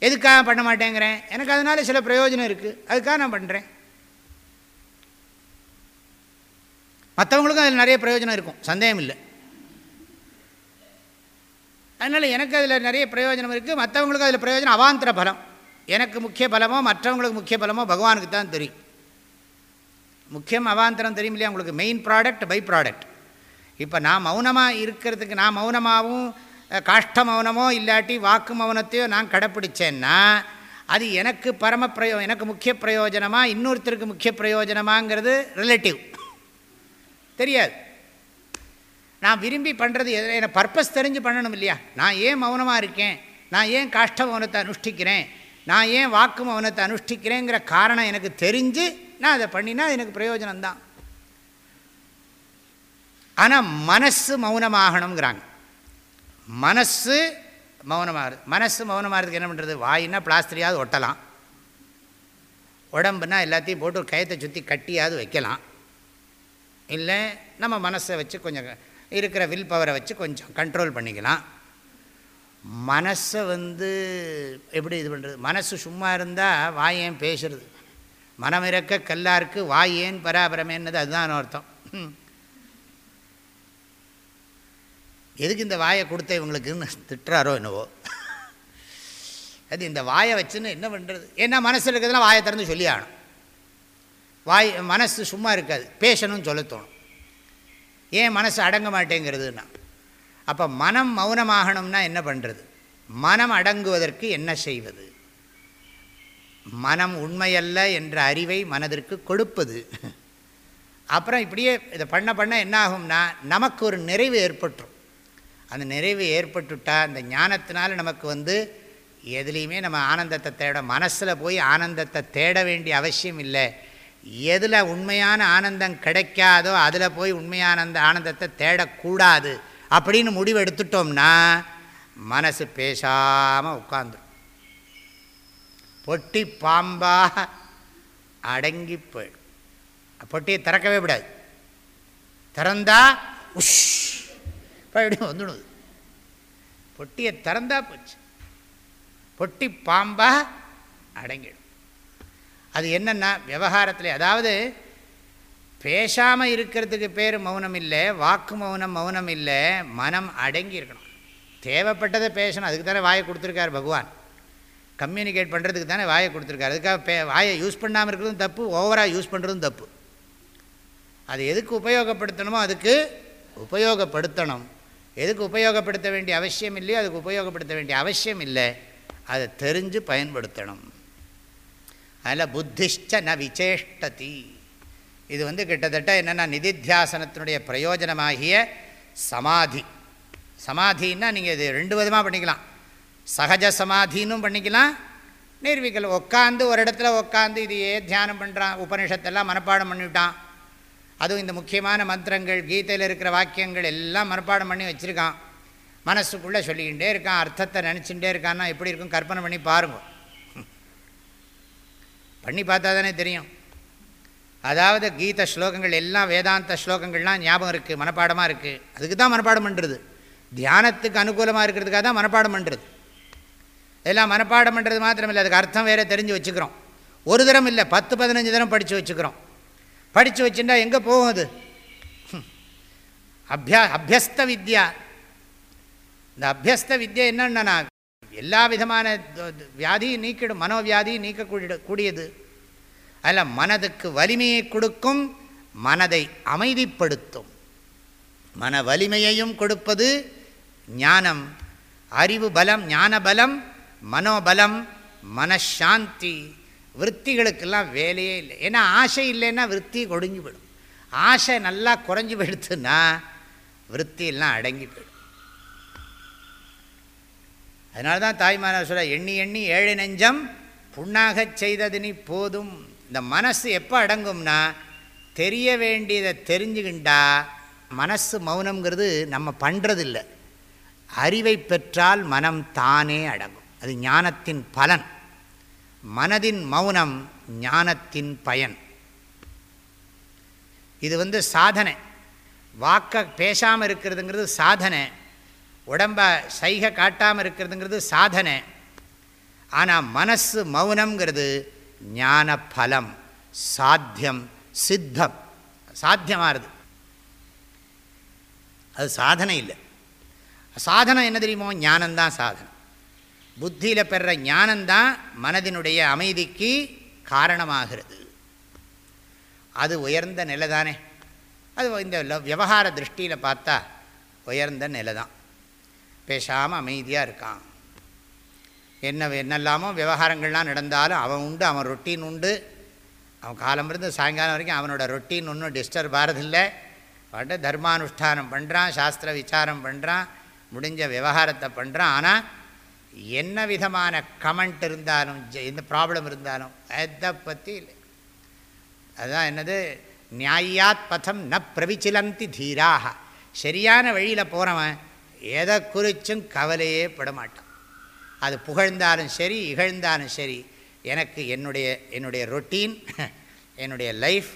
எதுக்காக பண்ண மாட்டேங்கிறேன்? எனக்கு அதனால் சில பிரயோஜனம் இருக்குது அதுக்காக நான் பண்ணுறேன் மற்றவங்களுக்கும் அதில் நிறைய பிரயோஜனம் இருக்கும். சந்தேகம் இல்லை. அதனால் எனக்கு அதில் நிறைய பிரயோஜனம் இருக்குது மற்றவங்களுக்கு அதில் பிரயோஜனம் அவாந்திர பலம். எனக்கு முக்கிய பலமோ மற்றவங்களுக்கு முக்கிய பலமோ பகவானுக்கு தான் தெரியும். முக்கியம் அவாந்தரம் தெரியும் இல்லையா? உங்களுக்கு மெயின் ப்ராடக்ட் பை ப்ராடக்ட் இப்போ நான் மௌனமாக இருக்கிறதுக்கு நான் மௌனமாகவும் காஷ்ட மௌனமோ இல்லாட்டி வாக்கு மௌனத்தையோ நான் கடைப்பிடிச்சேன்னா அது எனக்கு பரம பிரயோ எனக்கு முக்கிய பிரயோஜனமாக இன்னொருத்தருக்கு முக்கிய பிரயோஜனமாங்கிறது ரிலேட்டிவ் தெரியாது. நான் விரும்பி பண்ணுறது எது? எனக்கு பர்பஸ் தெரிஞ்சு பண்ணணும் இல்லையா? நான் ஏன் மௌனமாக இருக்கேன்? நான் ஏன் காஷ்ட மௌனத்தை அனுஷ்டிக்கிறேன்? நான் ஏன் வாக்கு மௌனத்தை அனுஷ்டிக்கிறேங்கிற காரணம் எனக்கு தெரிஞ்சு நான் அதை பண்ணினா எனக்கு பிரயோஜனம்தான். ஆனால் மனசு மௌனமாகணுங்கிறாங்க மனசு மௌனமாகிறது மனசு மௌனமாகிறதுக்கு என்ன பண்ணுறது வாயின்னா பிளாஸ்டரியாவது ஒட்டலாம். உடம்புனா எல்லாத்தையும் போட்டு ஒரு கயத்தை சுற்றி கட்டியாவது வைக்கலாம். இல்லை நம்ம மனசை வச்சு கொஞ்சம் இருக்கிற வில் பவரை வச்சு கொஞ்சம் கண்ட்ரோல் பண்ணிக்கலாம். மனசை வந்து எப்படி இது பண்ணுறது மனசு சும்மா இருந்தால் வாயேன் பேசுறது? மனம் இறக்க கல்லாருக்கு வாயேன் பராபரமேன்னது அதுதான் அர்த்தம். எதுக்கு இந்த வாயை கொடுத்த இவங்களுக்குன்னு திட்டுறாரோ என்னவோ. அது இந்த வாயை வச்சுன்னு என்ன பண்ணுறது ஏன்னா மனசில் இருக்கிறதுலாம் வாயை திறந்து சொல்லி ஆகணும். வாய் மனசு சும்மா இருக்காது. பேசணும்னு சொல்ல தோணும். ஏன் மனசு அடங்க மாட்டேங்கிறதுனா அப்போ மனம் மௌனமாகணும்னா என்ன பண்ணுறது மனம் அடங்குவதற்கு என்ன செய்வது? மனம் உண்மையல்ல என்ற அறிவை மனதிற்கு கொடுப்பது. அப்புறம் இப்படியே இதை பண்ண பண்ண என்ன ஆகும்னா நமக்கு ஒரு நிறைவு ஏற்பட்டுரும். அந்த நிறைவு ஏற்பட்டுட்டால் அந்த ஞானத்தினால நமக்கு வந்து எதுலேயுமே நம்ம ஆனந்தத்தை தேட மனசில் போய் ஆனந்தத்தை தேட வேண்டிய அவசியம் இல்லை. எதில் உண்மையான ஆனந்தம் கிடைக்காதோ அதில் போய் உண்மையான அந்த ஆனந்தத்தை தேடக்கூடாது அப்படின்னு முடிவு எடுத்துட்டோம்னா மனசு பேசாமல் உட்காந்துரும் பொட்டி பாம்பாக அடங்கி போயிடும். பொட்டியை திறக்கவே விடாது திறந்தா உஷ்! இப்போ வந்துடுது. பொட்டியை திறந்தா போச்சு. பொட்டி பாம்பாக அடங்கிடும். அது என்னென்னா விவகாரத்தில் அதாவது பேசாமல் இருக்கிறதுக்கு பேர் மௌனம் இல்லை வாக்கு மௌனம் மௌனம் இல்லை மனம் அடங்கி இருக்கணும். தேவைப்பட்டதை பேசணும் அதுக்கு தானே வாயை கொடுத்துருக்கார் பகவான். கம்யூனிகேட் பண்ணுறதுக்கு தானே வாயை கொடுத்துருக்காரு. அதுக்காக பே வாயை யூஸ் பண்ணாமல் இருக்கிறதும் தப்பு ஓவராக யூஸ் பண்ணுறதும் தப்பு. அது எதுக்கு உபயோகப்படுத்தணுமோ அதுக்கு உபயோகப்படுத்தணும். எதுக்கு உபயோகப்படுத்த வேண்டிய அவசியம் இல்லையோ அதுக்கு உபயோகப்படுத்த வேண்டிய அவசியம் இல்லை. அதை தெரிஞ்சு பயன்படுத்தணும். அதில் புத்திஷ்ட ந விசேஷ்டதி. இது வந்து கிட்டத்தட்ட என்னென்னா நிதித்தியாசனத்தினுடைய பிரயோஜனமாகிய சமாதி. சமாதின்னா நீங்கள் இது ரெண்டு விதமாக பண்ணிக்கலாம். சகஜ சமாதின்னும் பண்ணிக்கலாம். நிர்விகல் உட்காந்து ஒரு இடத்துல உட்காந்து இதையே தியானம் பண்ணுறான் உபனிஷத்தெல்லாம் மனப்பாடம் பண்ணிவிட்டான். அதுவும் இந்த முக்கியமான மந்திரங்கள் கீதையில் இருக்கிற வாக்கியங்கள் எல்லாம் மனப்பாடம் பண்ணி வச்சுருக்கான். மனசுக்குள்ளே சொல்லிக்கிட்டே இருக்கான் அர்த்தத்தை நினச்சிகிட்டே இருக்கான்னா எப்படி இருக்கும்? கற்பனை பண்ணி பாருங்கள் பண்ணி பார்த்தா தானே தெரியும். அதாவது கீத ஸ்லோகங்கள் எல்லாம் வேதாந்த ஸ்லோகங்கள்லாம் ஞாபகம் இருக்குது மனப்பாடமாக இருக்குது அதுக்கு தான் மனப்பாடம் பண்ணுறது தியானத்துக்கு அனுகூலமாக இருக்கிறதுக்காக தான் மனப்பாடம் பண்ணுறது எல்லாம் மனப்பாடம் பண்ணுறது மாத்திரமில்லை அதுக்கு அர்த்தம் வேறு தெரிஞ்சு வச்சுக்கிறோம். ஒரு தரம் இல்லை பத்து பதினஞ்சு தரம் படித்து வச்சுக்கிறோம். படித்து வச்சுட்டா எங்கே போகும் அது? அபியா அபியஸ்த வித்யா. இந்த அபியஸ்த வித்யா என்னென்னா எல்லா விதமான வியாதியும் நீக்கிடும் மனோவியாதியும் நீக்கக்கூடிய கூடியது. அதில் மனதுக்கு வலிமையை கொடுக்கும் மனதை அமைதிப்படுத்தும். மன வலிமையையும் கொடுப்பது ஞானம். அறிவு பலம் ஞான பலம் மனோபலம் மனசாந்தி. விற்த்திகளுக்கெல்லாம் வேலையே இல்லை. ஏன்னா ஆசை இல்லைன்னா விற்பி கொடிஞ்சு போயிடும். ஆசை நல்லா குறைஞ்சி போயிடுத்துன்னா விற்த்தியெல்லாம் அடங்கி போயிடும். அதனால தான் தாய்மாரர் சொல்ல எண்ணி எண்ணி ஏழு நெஞ்சம் புண்ணாகச் செய்தது நீ போதும். இந்த மனசு எப்போ அடங்கும்னா தெரிய வேண்டியதை தெரிஞ்சுக்கிண்டா மனசு மௌனங்கிறது நம்ம பண்ணுறதில்ல அறிவை பெற்றால் மனம் தானே அடங்கும். அது ஞானத்தின் பலன். மனதின் மௌனம் ஞானத்தின் பயன். இது வந்து சாதனை. வாக்க பேசாமல் இருக்கிறதுங்கிறது சாதனை. உடம்ப சைகை காட்டாமல் இருக்கிறதுங்கிறது சாதனை. ஆனால் மனசு மௌனங்கிறது ஞான பலம் சாத்தியம் சித்தம். சாத்தியமாகுது அது சாதனை இல்லை. சாதனை என்ன தெரியுமோ? ஞானந்தான் சாதனை. புத்தியில் பெற ஞானந்தான் மனதினுடைய அமைதிக்கு காரணமாகிறது. அது உயர்ந்த நிலை தானே அது இந்த விவகார திருஷ்டியில் பார்த்தா உயர்ந்த நிலை தான் பேசாமல் அமைதியாக இருக்கான். என்ன என்னெல்லாமோ விவகாரங்கள்லாம் நடந்தாலும் அவன் உண்டு அவன் ரொட்டீன் உண்டு. அவன் காலமிருந்து சாயங்காலம் வரைக்கும் அவனோட ரொட்டீன் ஒன்றும் டிஸ்டர்ப் ஆகிறதில்லை அவன்கிட்ட தர்மானுஷ்டானம் பண்ணுறான் சாஸ்திர விசாரம் பண்ணுறான் முடிஞ்ச விவகாரத்தை பண்ணுறான் ஆனால் என்ன விதமான கமெண்ட் இருந்தாலும் எந்த ப்ராப்ளம் இருந்தாலும் எதை பற்றி இல்லை. அதுதான் என்னது? நியாயாத் பதம் ந பிரவிச்சிலந்தி தீராக சரியான வழியில் போகிறவன் எதை குறிச்சும் கவலையே படமாட்டான். அது புகழ்ந்தாலும் சரி இகழ்ந்தாலும் சரி எனக்கு என்னுடைய என்னுடைய ரொட்டீன் என்னுடைய லைஃப்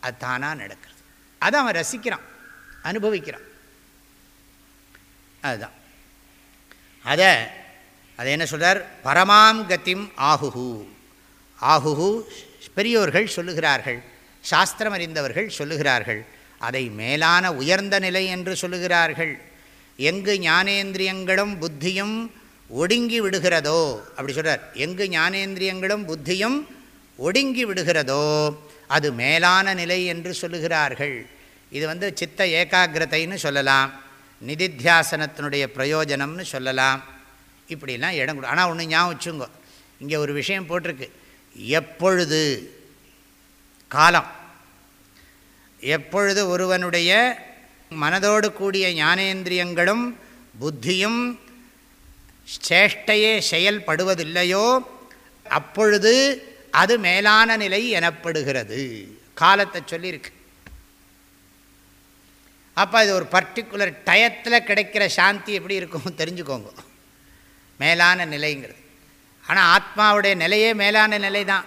அது தானாக நடக்கிறது. அதை அவன் ரசிக்கிறான் அனுபவிக்கிறான். அதுதான் அதை அது என்ன சொல்கிறார் பரமாம் கத்திம் ஆகுஹு ஆகுஹு பெரியோர்கள் சொல்லுகிறார்கள் சாஸ்திரம் அறிந்தவர்கள் சொல்லுகிறார்கள் அதை மேலான உயர்ந்த நிலை என்று சொல்லுகிறார்கள். எங்கு ஞானேந்திரியங்களும் புத்தியும் ஒடுங்கி விடுகிறதோ அப்படி சொல்கிறார் எங்கு ஞானேந்திரியங்களும் புத்தியும் ஒடுங்கி விடுகிறதோ அது மேலான நிலை என்று சொல்லுகிறார்கள். இது வந்து சித்த ஏகாகிரதைன்னு சொல்லலாம் நிதித்தியாசனத்தினுடைய பிரயோஜனம்னு சொல்லலாம். இப்படிலாம் இடம் கொடு ஆனால் ஒன்று ஞாபகம் வச்சுங்கோ இங்கே ஒரு விஷயம் போட்டிருக்கு. எப்பொழுது? காலம். எப்பொழுது ஒருவனுடைய மனதோடு கூடிய ஞானேந்திரியங்களும் புத்தியும் சேஷ்டையே செயல்படுவதில்லையோ அப்பொழுது அது மேலான நிலை எனப்படுகிறது. காலத்தை சொல்லியிருக்கு. அப்போ இது ஒரு பர்டிகுலர் டயத்தில் கிடைக்கிற சாந்தி எப்படி இருக்கும் தெரிஞ்சுக்கோங்க. மேலான நிலைங்கிறது. ஆனால் ஆத்மாவுடைய நிலையே மேலான நிலை தான்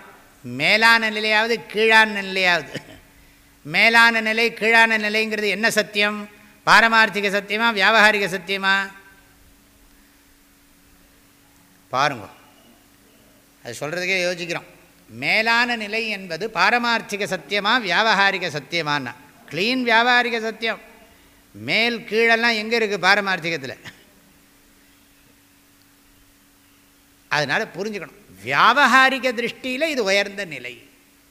மேலான நிலையாவது கீழான நிலையாவது. மேலான நிலை கீழான நிலைங்கிறது என்ன சத்தியம்? பாரமார்த்திக சத்தியமா வியாபகாரிக சத்தியமா? பாருங்க. அது சொல்கிறதுக்கே யோசிக்கிறோம். மேலான நிலை என்பது பாரமார்த்திக சத்தியமா வியாபகாரிக சத்தியமானா க்ளீன் வியாபாரிக சத்தியம். மேல் கீழெல்லாம் எங்கே இருக்குது பாரமார்த்திகத்தில்? அதனால் புரிஞ்சுக்கணும். வியாபகாரிக திருஷ்டியில் இது உயர்ந்த நிலை.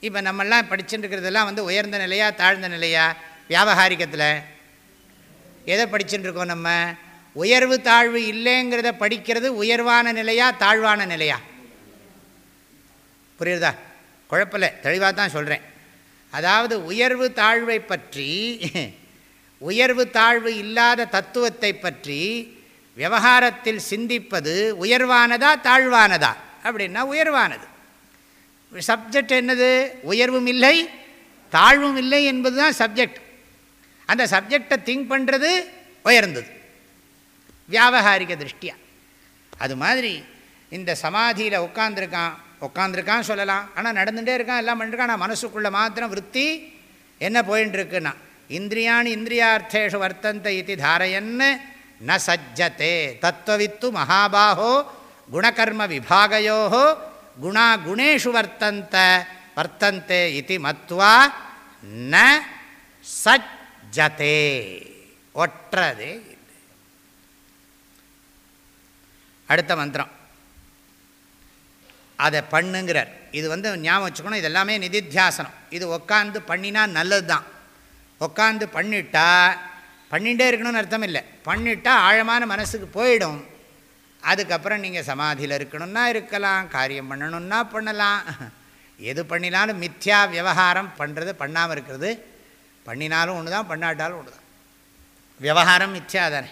இப்போ நம்மெல்லாம் படிச்சுட்டுருக்கிறதெல்லாம் வந்து உயர்ந்த நிலையா தாழ்ந்த நிலையா? வியாபகாரிகத்தில். எதை படிச்சுட்டுருக்கோம் நம்ம? உயர்வு தாழ்வு இல்லைங்கிறத படிக்கிறது உயர்வான நிலையா தாழ்வான நிலையா? புரியுறதா குழப்பில்ல தெளிவாக தான் சொல்கிறேன் அதாவது உயர்வு தாழ்வை பற்றி உயர்வு தாழ்வு இல்லாத தத்துவத்தை பற்றி விவகாரத்தில் சிந்திப்பது உயர்வானதா தாழ்வானதா? அப்படின்னா உயர்வானது. சப்ஜெக்ட் என்னது? உயர்வும் இல்லை தாழ்வும் இல்லை என்பது தான் சப்ஜெக்ட். அந்த சப்ஜெக்டை திங்க் பண்ணுறது உயர்ந்தது. வியாபகாரிக திருஷ்டியா. அது மாதிரி இந்த சமாதியில் உட்காந்துருக்கான் உட்காந்துருக்கான் சொல்லலாம். ஆனால் நடந்துகிட்டே இருக்கான் எல்லாம் பண்ணிருக்கான். ஆனால் மனசுக்குள்ளே மாத்திரம் விற்பி என்ன போயின்னு இருக்குன்னா இந்திரியாணி இந்திரியார்த்தேஷு வர்த்தந்த இது தாரையன்னு ந சஜ்ஜத்தே தத்துவவித்து மகாபாகோ குணகர்ம விபாகையோ குணா குணேஷு வர்த்தந்த வர்த்தந்தே இது மத்வா ந சஜ்ஜதே ஒற்றதே அடுத்த மந்திரம் அதை பண்ணுங்கிறார் இது வந்து ஞாபகம் வச்சுக்கணும் இது எல்லாமே நிதித்தியாசனம் இது உட்காந்து பண்ணினா நல்லது தான் உட்காந்து பண்ணிட்டா பண்ணிகிட்டே இருக்கணும்னு அர்த்தம் இல்லை. பண்ணிட்டால் ஆழமான மனசுக்கு போயிடும். அதுக்கப்புறம் நீங்கள் சமாதியில் இருக்கணும்னா இருக்கலாம் காரியம் பண்ணணும்னா பண்ணலாம். எது பண்ணினாலும் மித்யா விவகாரம் பண்ணுறது பண்ணாமல் இருக்கிறது பண்ணினாலும் ஒன்று தான் பண்ணாட்டாலும் ஒன்று தான் விவகாரம் மித்யா தானே.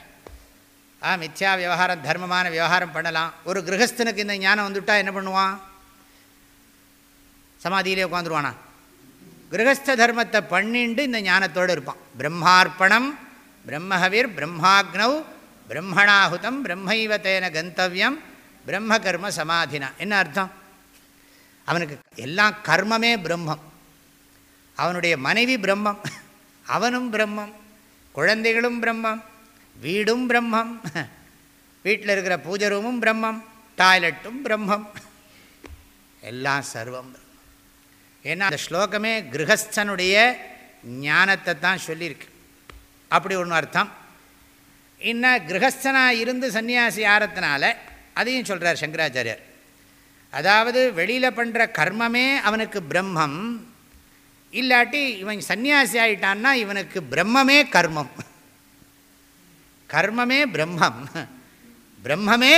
ஆ மித்யா விவகாரம் தர்மமான விவகாரம் பண்ணலாம். ஒரு கிரகஸ்தனுக்கு இந்த ஞானம் வந்துவிட்டால் என்ன பண்ணுவான்? சமாதியிலே உட்காந்துருவானா கிரகஸ்த தர்மத்தை பண்ணிண்டு இந்த ஞானத்தோடு இருப்பான். பிரம்மார்ப்பணம் பிரம்மஹவிர் பிரம்மாக்னவ் பிரம்மணாகுதம் பிரம்மைவத்தேன கந்தவியம் பிரம்ம கர்ம சமாதினா. என்ன அர்த்தம்? அவனுக்கு எல்லாம் கர்மமே பிரம்மம். அவனுடைய மனைவி பிரம்மம். அவனும் பிரம்மம். குழந்தைகளும் பிரம்மம். வீடும் பிரம்மம். வீட்டில் இருக்கிற பூஜை ரூமும் பிரம்மம். டாய்லெட்டும் பிரம்மம். எல்லாம் சர்வம் பிரம்மம். ஏன்னா அந்த ஸ்லோகமே கிரகஸ்தனுடைய ஞானத்தை தான் சொல்லியிருக்கு. அப்படி ஒன்று அர்த்தம். இன்னும் கிரகஸ்தனாக இருந்து சன்னியாசி ஆரத்தினால அதையும் சொல்கிறார் சங்கராச்சாரியர். அதாவது வெளியில் பண்ணுற கர்மமே அவனுக்கு பிரம்மம். இல்லாட்டி இவன் சன்னியாசி ஆகிட்டான்னா இவனுக்கு பிரம்மமே கர்மம். கர்மமே பிரம்மம். பிரம்மமே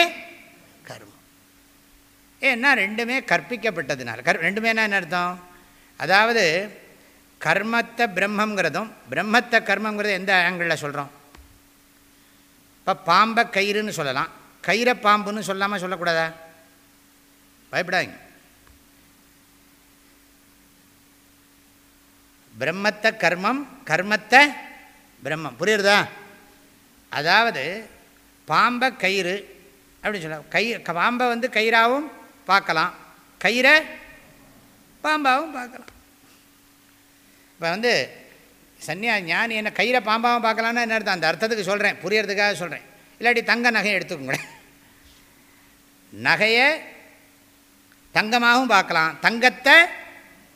கர்மம். ஏன்னா ரெண்டுமே கற்பிக்கப்பட்டதுனால. கர் ரெண்டுமே என்ன அர்த்தம்? அதாவது கர்மத்தை பிரம்மங்கிறதும் பிரம்மத்தை கர்மங்கிறது எந்த ஆங்கிளில் சொல்கிறோம் இப்போ பாம்பை கயிறுன்னு சொல்லலாம். கயிறை பாம்புன்னு சொல்லாமல் சொல்லக்கூடாதா? பயப்படாதீங்க. பிரம்மத்தை கர்மம் கர்மத்தை பிரம்மம். புரியுறதா? அதாவது பாம்பை கயிறு அப்படின்னு சொல்லலாம் கை பாம்பை வந்து கயிறாகவும் பார்க்கலாம். கயிறை பாம்பாகவும் பார்க்கலாம். இப்போ வந்து சன்னியா ஞானி என்ன கையில் பாம்பாவும் பார்க்கலான்னா என்ன அர்த்தம்? அந்த அர்த்தத்துக்கு சொல்கிறேன் புரியறதுக்காக சொல்கிறேன் இல்லாட்டி தங்க நகையை எடுத்துக்கோங்க. நகையை தங்கமாகவும் பார்க்கலாம். தங்கத்தை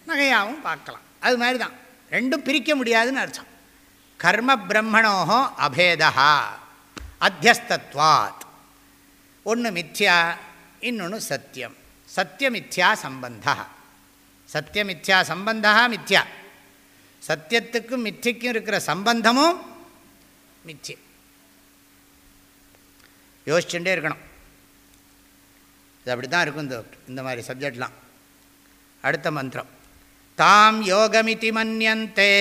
நகையாகவும் பார்க்கலாம். அது மாதிரி தான் ரெண்டும் பிரிக்க முடியாதுன்னு அர்த்தம். கர்ம பிரம்மணோகோ அபேதா அத்தியஸ்தத்வாத். ஒன்று மித்யா இன்னொன்று சத்தியம். சத்தியமித்யா சம்பந்தா சத்தியமித்யா சம்பந்தா மித்யா. சத்தியத்துக்கும் மிச்சைக்கும் இருக்கிற சம்பந்தமும் மித்திய யோசிச்சுட்டே இருக்கணும். இது அப்படி தான் இருக்கும் இந்த இந்த மாதிரி சப்ஜெக்ட்லாம். அடுத்த மந்திரம். தாம் யோகமிதி மன்யந்தே.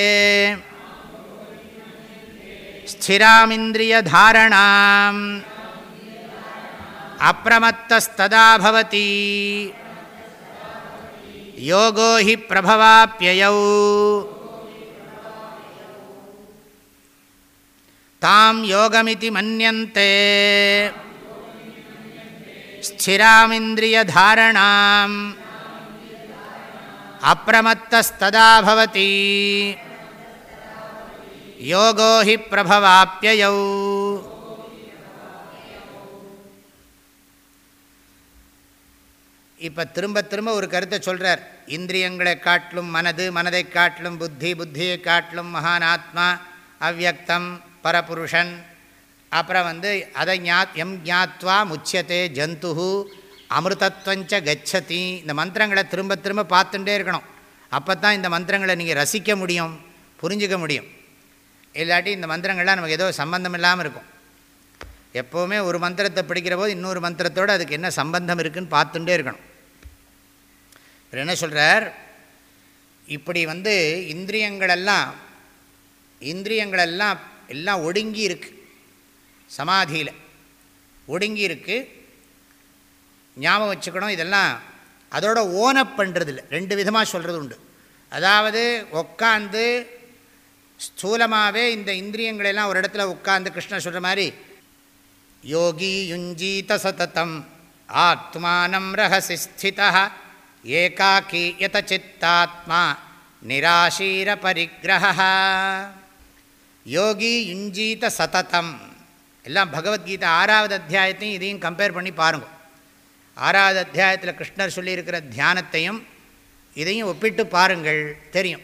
ஸ்திராமிந்திரியதாரணாம் அப்பிரமத்தஸ்ததாபவதி யோகோ ஹி பிரபவாப்பியயௌ தாம் யோகமிதி மன்யந்தே. ஸ்திராமிந்திரியதாரணாம். அப்பிரமத்தஸ்ததா பவதி. யோகோ ஹி பிரபவாப்பியயௌ இப்போ திரும்ப திரும்ப ஒரு கருத்தை சொல்கிறார் இந்திரியங்களை காட்டிலும் மனது மனதை காட்டிலும் புத்தி புத்தியை காட்டிலும் மகான் ஆத்மா அவ்வக்தம் பரபுருஷன். அப்புறம் வந்து அதை ஞா எம் ஞாத்வா முச்சியத்தே ஜந்து அமிர்தத்வஞ்ச கச்சதி. இந்த மந்திரங்களை திரும்ப திரும்ப பார்த்துட்டே இருக்கணும். அப்போ தான் இந்த மந்திரங்களை நீங்கள் ரசிக்க முடியும் புரிஞ்சிக்க முடியும். இல்லாட்டி இந்த மந்திரங்கள்லாம் நமக்கு ஏதோ சம்பந்தம் இல்லாமல் இருக்கும். எப்போவுமே ஒரு மந்திரத்தை பிடிக்கிற போது இன்னொரு மந்திரத்தோடு அதுக்கு என்ன சம்பந்தம் இருக்குதுன்னு பார்த்துட்டே இருக்கணும். இவர் என்ன சொல்கிறார் இப்படி வந்து இந்திரியங்களெல்லாம் இந்திரியங்களெல்லாம் எல்லாம் ஒடுங்கி இருக்கு. சமாதியில். ஒடுங்கி இருக்கு. ஞாபகம் வச்சுக்கணும் இதெல்லாம் அதோட ஓனப் பண்ணுறதில்ல ரெண்டு விதமாக சொல்கிறது உண்டு. அதாவது உட்காந்து ஸ்தூலமாகவே இந்த இந்திரியங்களெல்லாம் ஒரு இடத்துல உட்காந்து கிருஷ்ணன் சொல்கிற மாதிரி யோகி யுஞ்சீத சததம் ஆத்மானம் ரகசி ஸ்திதா ஏகாக்கி யத சித்தாத்மா நிராசீர பரிகிரகா யோகி யுஞ்சீத சததம். எல்லாம் பகவத்கீதை ஆறாவது அத்தியாயத்தையும் இதையும் கம்பேர் பண்ணி பாருங்கள் ஆறாவது அத்தியாயத்தில் கிருஷ்ணர் சொல்லியிருக்கிற தியானத்தையும் இதையும் ஒப்பிட்டு பாருங்கள் தெரியும்.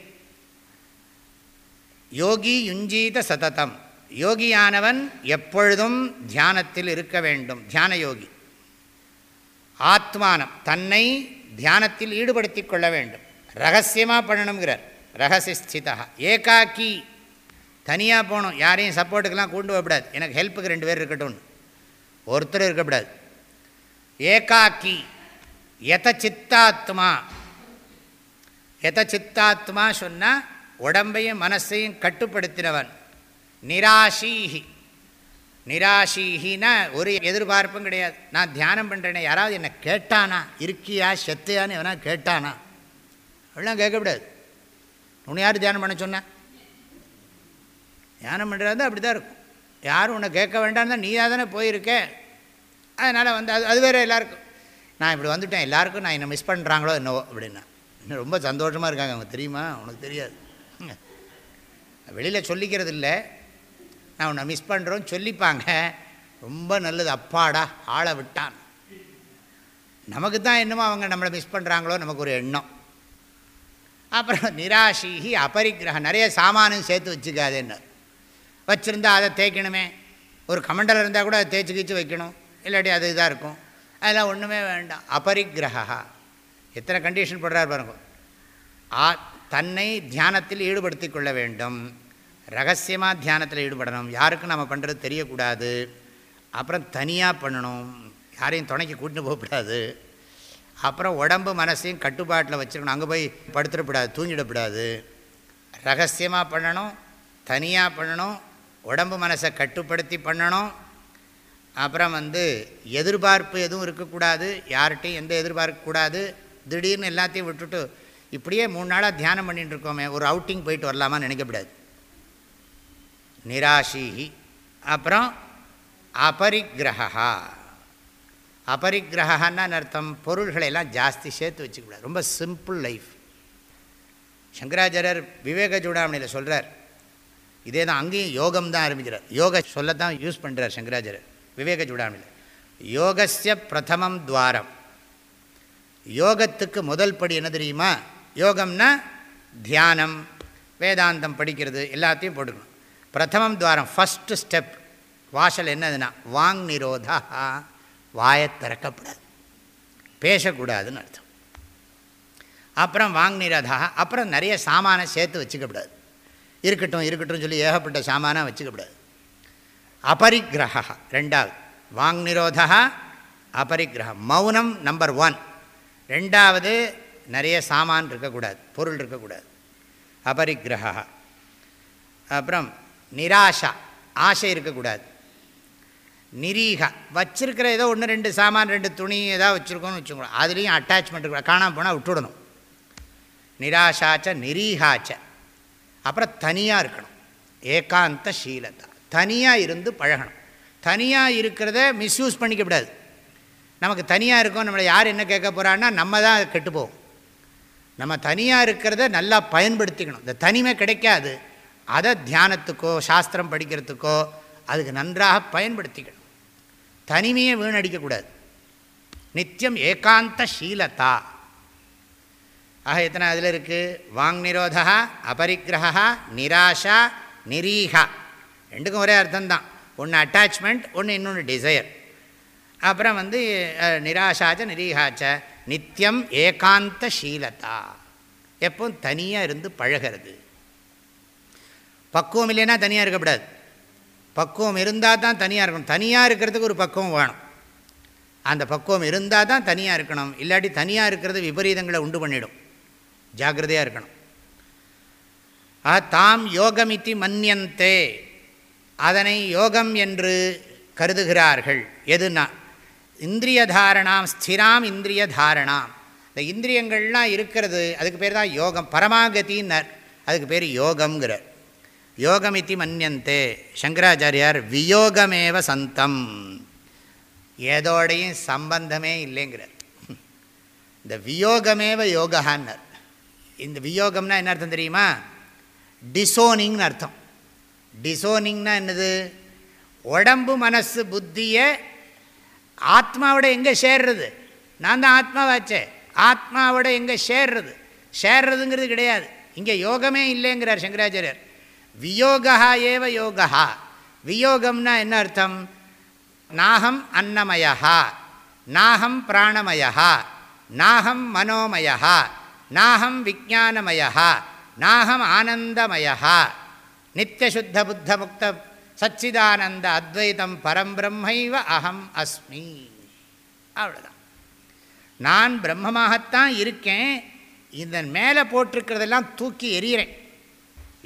யோகி யுஞ்சீத சததம். யோகியானவன் எப்பொழுதும் தியானத்தில் இருக்க வேண்டும். தியான யோகி. ஆத்மானம். தன்னை தியானத்தில் ஈடுபடுத்தி கொள்ள வேண்டும். ரகசியமாக பண்ணணுங்கிறார் ரகசியஸ்திதா. ஏகாக்கி. தனியாக போகணும். யாரையும் சப்போர்ட்டுக்கெல்லாம் கொண்டு போகக்கூடாது எனக்கு ஹெல்ப்புக்கு ரெண்டு பேர் இருக்கட்டும் ஒருத்தர் இருக்கக்கூடாது ஏகாக்கி. எத சித்தாத்மா? எத சித்தாத்மா சொன்னால் உடம்பையும் மனசையும் கட்டுப்படுத்தினவன். நிராஷீஹி. நிராசீகினா ஒரு எதிர்பார்ப்பும் கிடையாது. நான் தியானம் பண்ணுறேனே யாராவது என்னை கேட்டானா? இருக்கியா? செத்தையான்னு எவனா கேட்டானா? அப்படிலாம் கேட்கக்கூடாது. உன்னை யார் தியானம் பண்ண சொன்னேன் தியானம் பண்ணுறது அப்படி தான் இருக்கும். யாரும் உன்னை கேட்க வேண்டாம் தான் நீயாக தானே போயிருக்க? அதனால் வந்து அது அது வேறு எல்லாருக்கும். நான் இப்படி வந்துவிட்டேன் எல்லாருக்கும் நான் என்னை மிஸ் பண்ணுறாங்களோ என்னவோ அப்படின்னா. இன்னும் ரொம்ப சந்தோஷமாக இருக்காங்க அவங்க தெரியுமா? உனக்கு தெரியாது. வெளியில் சொல்லிக்கிறது இல்லை. நான் உன்னை மிஸ் பண்ணுறோன்னு சொல்லிப்பாங்க. ரொம்ப நல்லது. அப்பாடா ஆளை விட்டான். நமக்கு தான் என்னமோ அவங்க நம்மளை மிஸ் பண்ணுறாங்களோ நமக்கு ஒரு எண்ணம். அப்புறம் நிராசிகி அபரிக்கிரகம் நிறைய சாமானும் சேர்த்து வச்சுக்காதேன்னு. வச்சுருந்தா அதை தேய்க்கணுமே. ஒரு கமண்டல் இருந்தால் கூட அதை தேய்ச்சி கீச்சு வைக்கணும். இல்லாட்டி அது இதாக இருக்கும். அதெல்லாம் ஒன்றுமே வேண்டாம். அபரிக்கிரகா எத்தனை கண்டிஷன் போடுறார் பாருங்க. ஆ தன்னை தியானத்தில் ஈடுபடுத்தி கொள்ள வேண்டும். ரகசியமாக தியானத்தில் ஈடுபடணும். யாருக்கும் நம்ம பண்ணுறது தெரியக்கூடாது. அப்புறம் தனியாக பண்ணணும். யாரையும் துணைக்கு கூட்டின்னு போகக்கூடாது. அப்புறம் உடம்பு மனசையும் கட்டுப்பாட்டில் வச்சுருக்கணும். அங்கே போய் படுத்துடக்கூடாது தூங்கிடக்கூடாது. ரகசியமாக பண்ணணும். தனியாக பண்ணணும். உடம்பு மனசை கட்டுப்படுத்தி பண்ணணும். அப்புறம் வந்து எதிர்பார்ப்பு எதுவும் இருக்கக்கூடாது. யார்கிட்டையும் எந்த எதிர்பார்க்கக்கூடாது திடீர்னு எல்லாத்தையும் விட்டுட்டு இப்படியே மூணு நாளாக தியானம் பண்ணிட்டு இருக்கோமே. ஒரு அவுட்டிங் போயிட்டு வரலாமான்னு நினைக்கக்கூடாது நிராசிஹி அப்புறம் அபரிக்கிரகா அபரிக்கிரகான்னா அர்த்தம் பொருள்களை எல்லாம் ஜாஸ்தி சேர்த்து வச்சுக்கூடாது ரொம்ப சிம்பிள் லைஃப் சங்கராச்சாரியர் விவேக சூடாமணியில் சொல்கிறார் இதே தான் அங்கேயும் யோகம் தான் ஆரம்பிக்கிறார். யோக சொல்லத்தான் யூஸ் பண்ணுறார் சங்கராச்சாரியர். விவேக சூடாமில் யோகசிய பிரதமம் துவாரம். யோகத்துக்கு முதல் படி என்ன தெரியுமா? யோகம்னா தியானம் வேதாந்தம் படிக்கிறது எல்லாத்தையும் போட்டுக்கணும். பிரதமம் துவாரம் ஃபஸ்ட்டு ஸ்டெப் வாசல் என்னதுன்னா வாங் நிரோதா வாயை திறக்கப்படாது. பேசக்கூடாதுன்னு அர்த்தம். அப்புறம் வாங் நிரோதா அப்புறம் நிறைய சாமானை சேர்த்து வச்சுக்கப்படாது. இருக்கட்டும் இருக்கட்டும் சொல்லி ஏகப்பட்ட சாமானாக வச்சுக்கப்படாது. அபரிக்கிரகா ரெண்டாவது. வாங் நிரோதா அபரிக்கிரகம் மௌனம் நம்பர் ஒன் ரெண்டாவது நிறைய சாமான் இருக்கக்கூடாது பொருள் இருக்கக்கூடாது. அபரிக்கிரகா அப்புறம் நிராஷா ஆசை இருக்கக்கூடாது. நிரீகா வச்சிருக்கிற ஏதோ ஒன்று ரெண்டு சாமான் ரெண்டு துணி ஏதாவது வச்சுருக்கோன்னு வச்சுக்கணும் அதுலேயும் அட்டாச்மெண்ட் இருக்கக்கூடாது. காணாமல் போனால் விட்டுடணும். நிராஷாச்ச நிரீகாச்ச. அப்புறம் தனியாக இருக்கணும். ஏகாந்த சீலதா. தனியாக இருந்து பழகணும். தனியாக இருக்கிறத மிஸ்யூஸ் பண்ணிக்கப்படாது நமக்கு தனியாக இருக்கோம் நம்மளை யார் என்ன கேட்க போகிறான்னா நம்ம தான் கெட்டுப்போம் நம்ம தனியாக இருக்கிறத நல்லா பயன்படுத்திக்கணும். இந்த தனிமை கிடைக்காது. அதை தியானத்துக்கோ சாஸ்திரம் படிக்கிறதுக்கோ அதுக்கு நன்றாக பயன்படுத்திக்கணும். தனிமையை வீணடிக்கக்கூடாது நித்தியம் ஏகாந்த சீலத்தா ஆக எத்தனை அதில் இருக்குது வாங் நிரோதா அபரிக்கிரகா நிராஷா நிரீகா ரெண்டுக்கும் ஒரே அர்த்தம்தான். ஒன்று அட்டாச்மெண்ட் ஒன்று இன்னொன்று டிசையர் அப்புறம் வந்து நிராஷாச்ச நிரீகாச்ச நித்தியம் ஏகாந்த ஷீலதா. எப்போ தனியாக இருந்து பழகிறது. பக்குவம் இல்லைன்னா தனியாக இருக்கக்கூடாது. பக்குவம் இருந்தால் தான் தனியாக இருக்கணும். தனியாக இருக்கிறதுக்கு ஒரு பக்குவம் வேணும். அந்த பக்குவம் இருந்தால் தான் தனியாக இருக்கணும். இல்லாட்டி தனியாக இருக்கிறது விபரீதங்களை உண்டு பண்ணிடும். ஜாக்கிரதையாக இருக்கணும். ஆ தாம் யோகமித்தி மன்னியந்தே அதனை யோகம் என்று கருதுகிறார்கள். எதுனா? இந்திரிய தாரணாம் ஸ்திராம் இந்திரிய தாரணாம் இந்த இந்திரியங்கள்லாம் இருக்கிறது அதுக்கு பேர் தான் யோகம். பரமாகத்தின்னர் அதுக்கு பேர் யோகம்ங்கிறார் யோகமித்தி மன்னியந்தே சங்கராச்சாரியார் வியோகமேவ சந்தம். ஏதோடையும் சம்பந்தமே இல்லைங்கிறார் இந்த வியோகமேவ யோகான்னர் இந்த வியோகம்னா என்ன அர்த்தம் தெரியுமா? டிசோனிங்னு அர்த்தம். டிசோனிங்னா என்னது? உடம்பு மனசு புத்தியை ஆத்மாவோட எங்கே சேர்றது? நான் தான் ஆத்மாவாச்சே. ஆத்மாவோட எங்கே சேர்றது? சேர்றதுங்கிறது கிடையாது. இங்கே யோகமே இல்லைங்கிறார் சங்கராச்சாரியர். வியோகா ஏவ யோகா வியோகம்னா என்ன அர்த்தம்? நாகம் அன்னமயா நாகம் பிராணமயா நாகம் மனோமயா நாகம் விஜானமயா நாகம் ஆனந்தமயா நித்தியசுத்த புத்த முக்த சச்சிதானந்த அத்வைதம் பரம்பிரம்மைவ அகம் அஸ்மி. அவ்வளோதான் நான் பிரம்மமாகத்தான் இருக்கேன் இதன் மேலே போட்டிருக்கிறதெல்லாம் தூக்கி எறிகிறேன்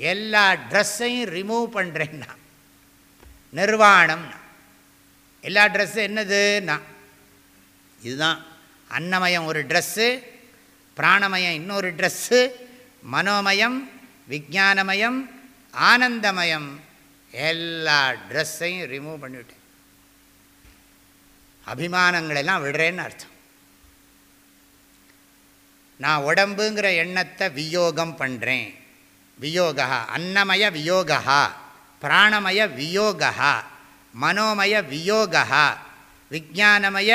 எல்லா ட்ரெஸ்ஸையும் ரிமூவ் பண்ணுறேன்னா நிர்வாணம்னா எல்லா ட்ரெஸ்ஸும் என்னதுன்னா இதுதான் அன்னமயம் ஒரு ட்ரெஸ்ஸு பிராணமயம் இன்னொரு ட்ரெஸ்ஸு மனோமயம் விஜானமயம் ஆனந்தமயம். எல்லா ட்ரெஸ்ஸையும் ரிமூவ் பண்ணிவிட்டேன். அபிமானங்களெல்லாம் விடுறேன்னு அர்த்தம். நான் உடம்புங்கிற எண்ணத்தை வியோகம் பண்ணுறேன் வியோகா அன்னமய வியோகா பிராணமய வியோகா மனோமய வியோகா விஜானமய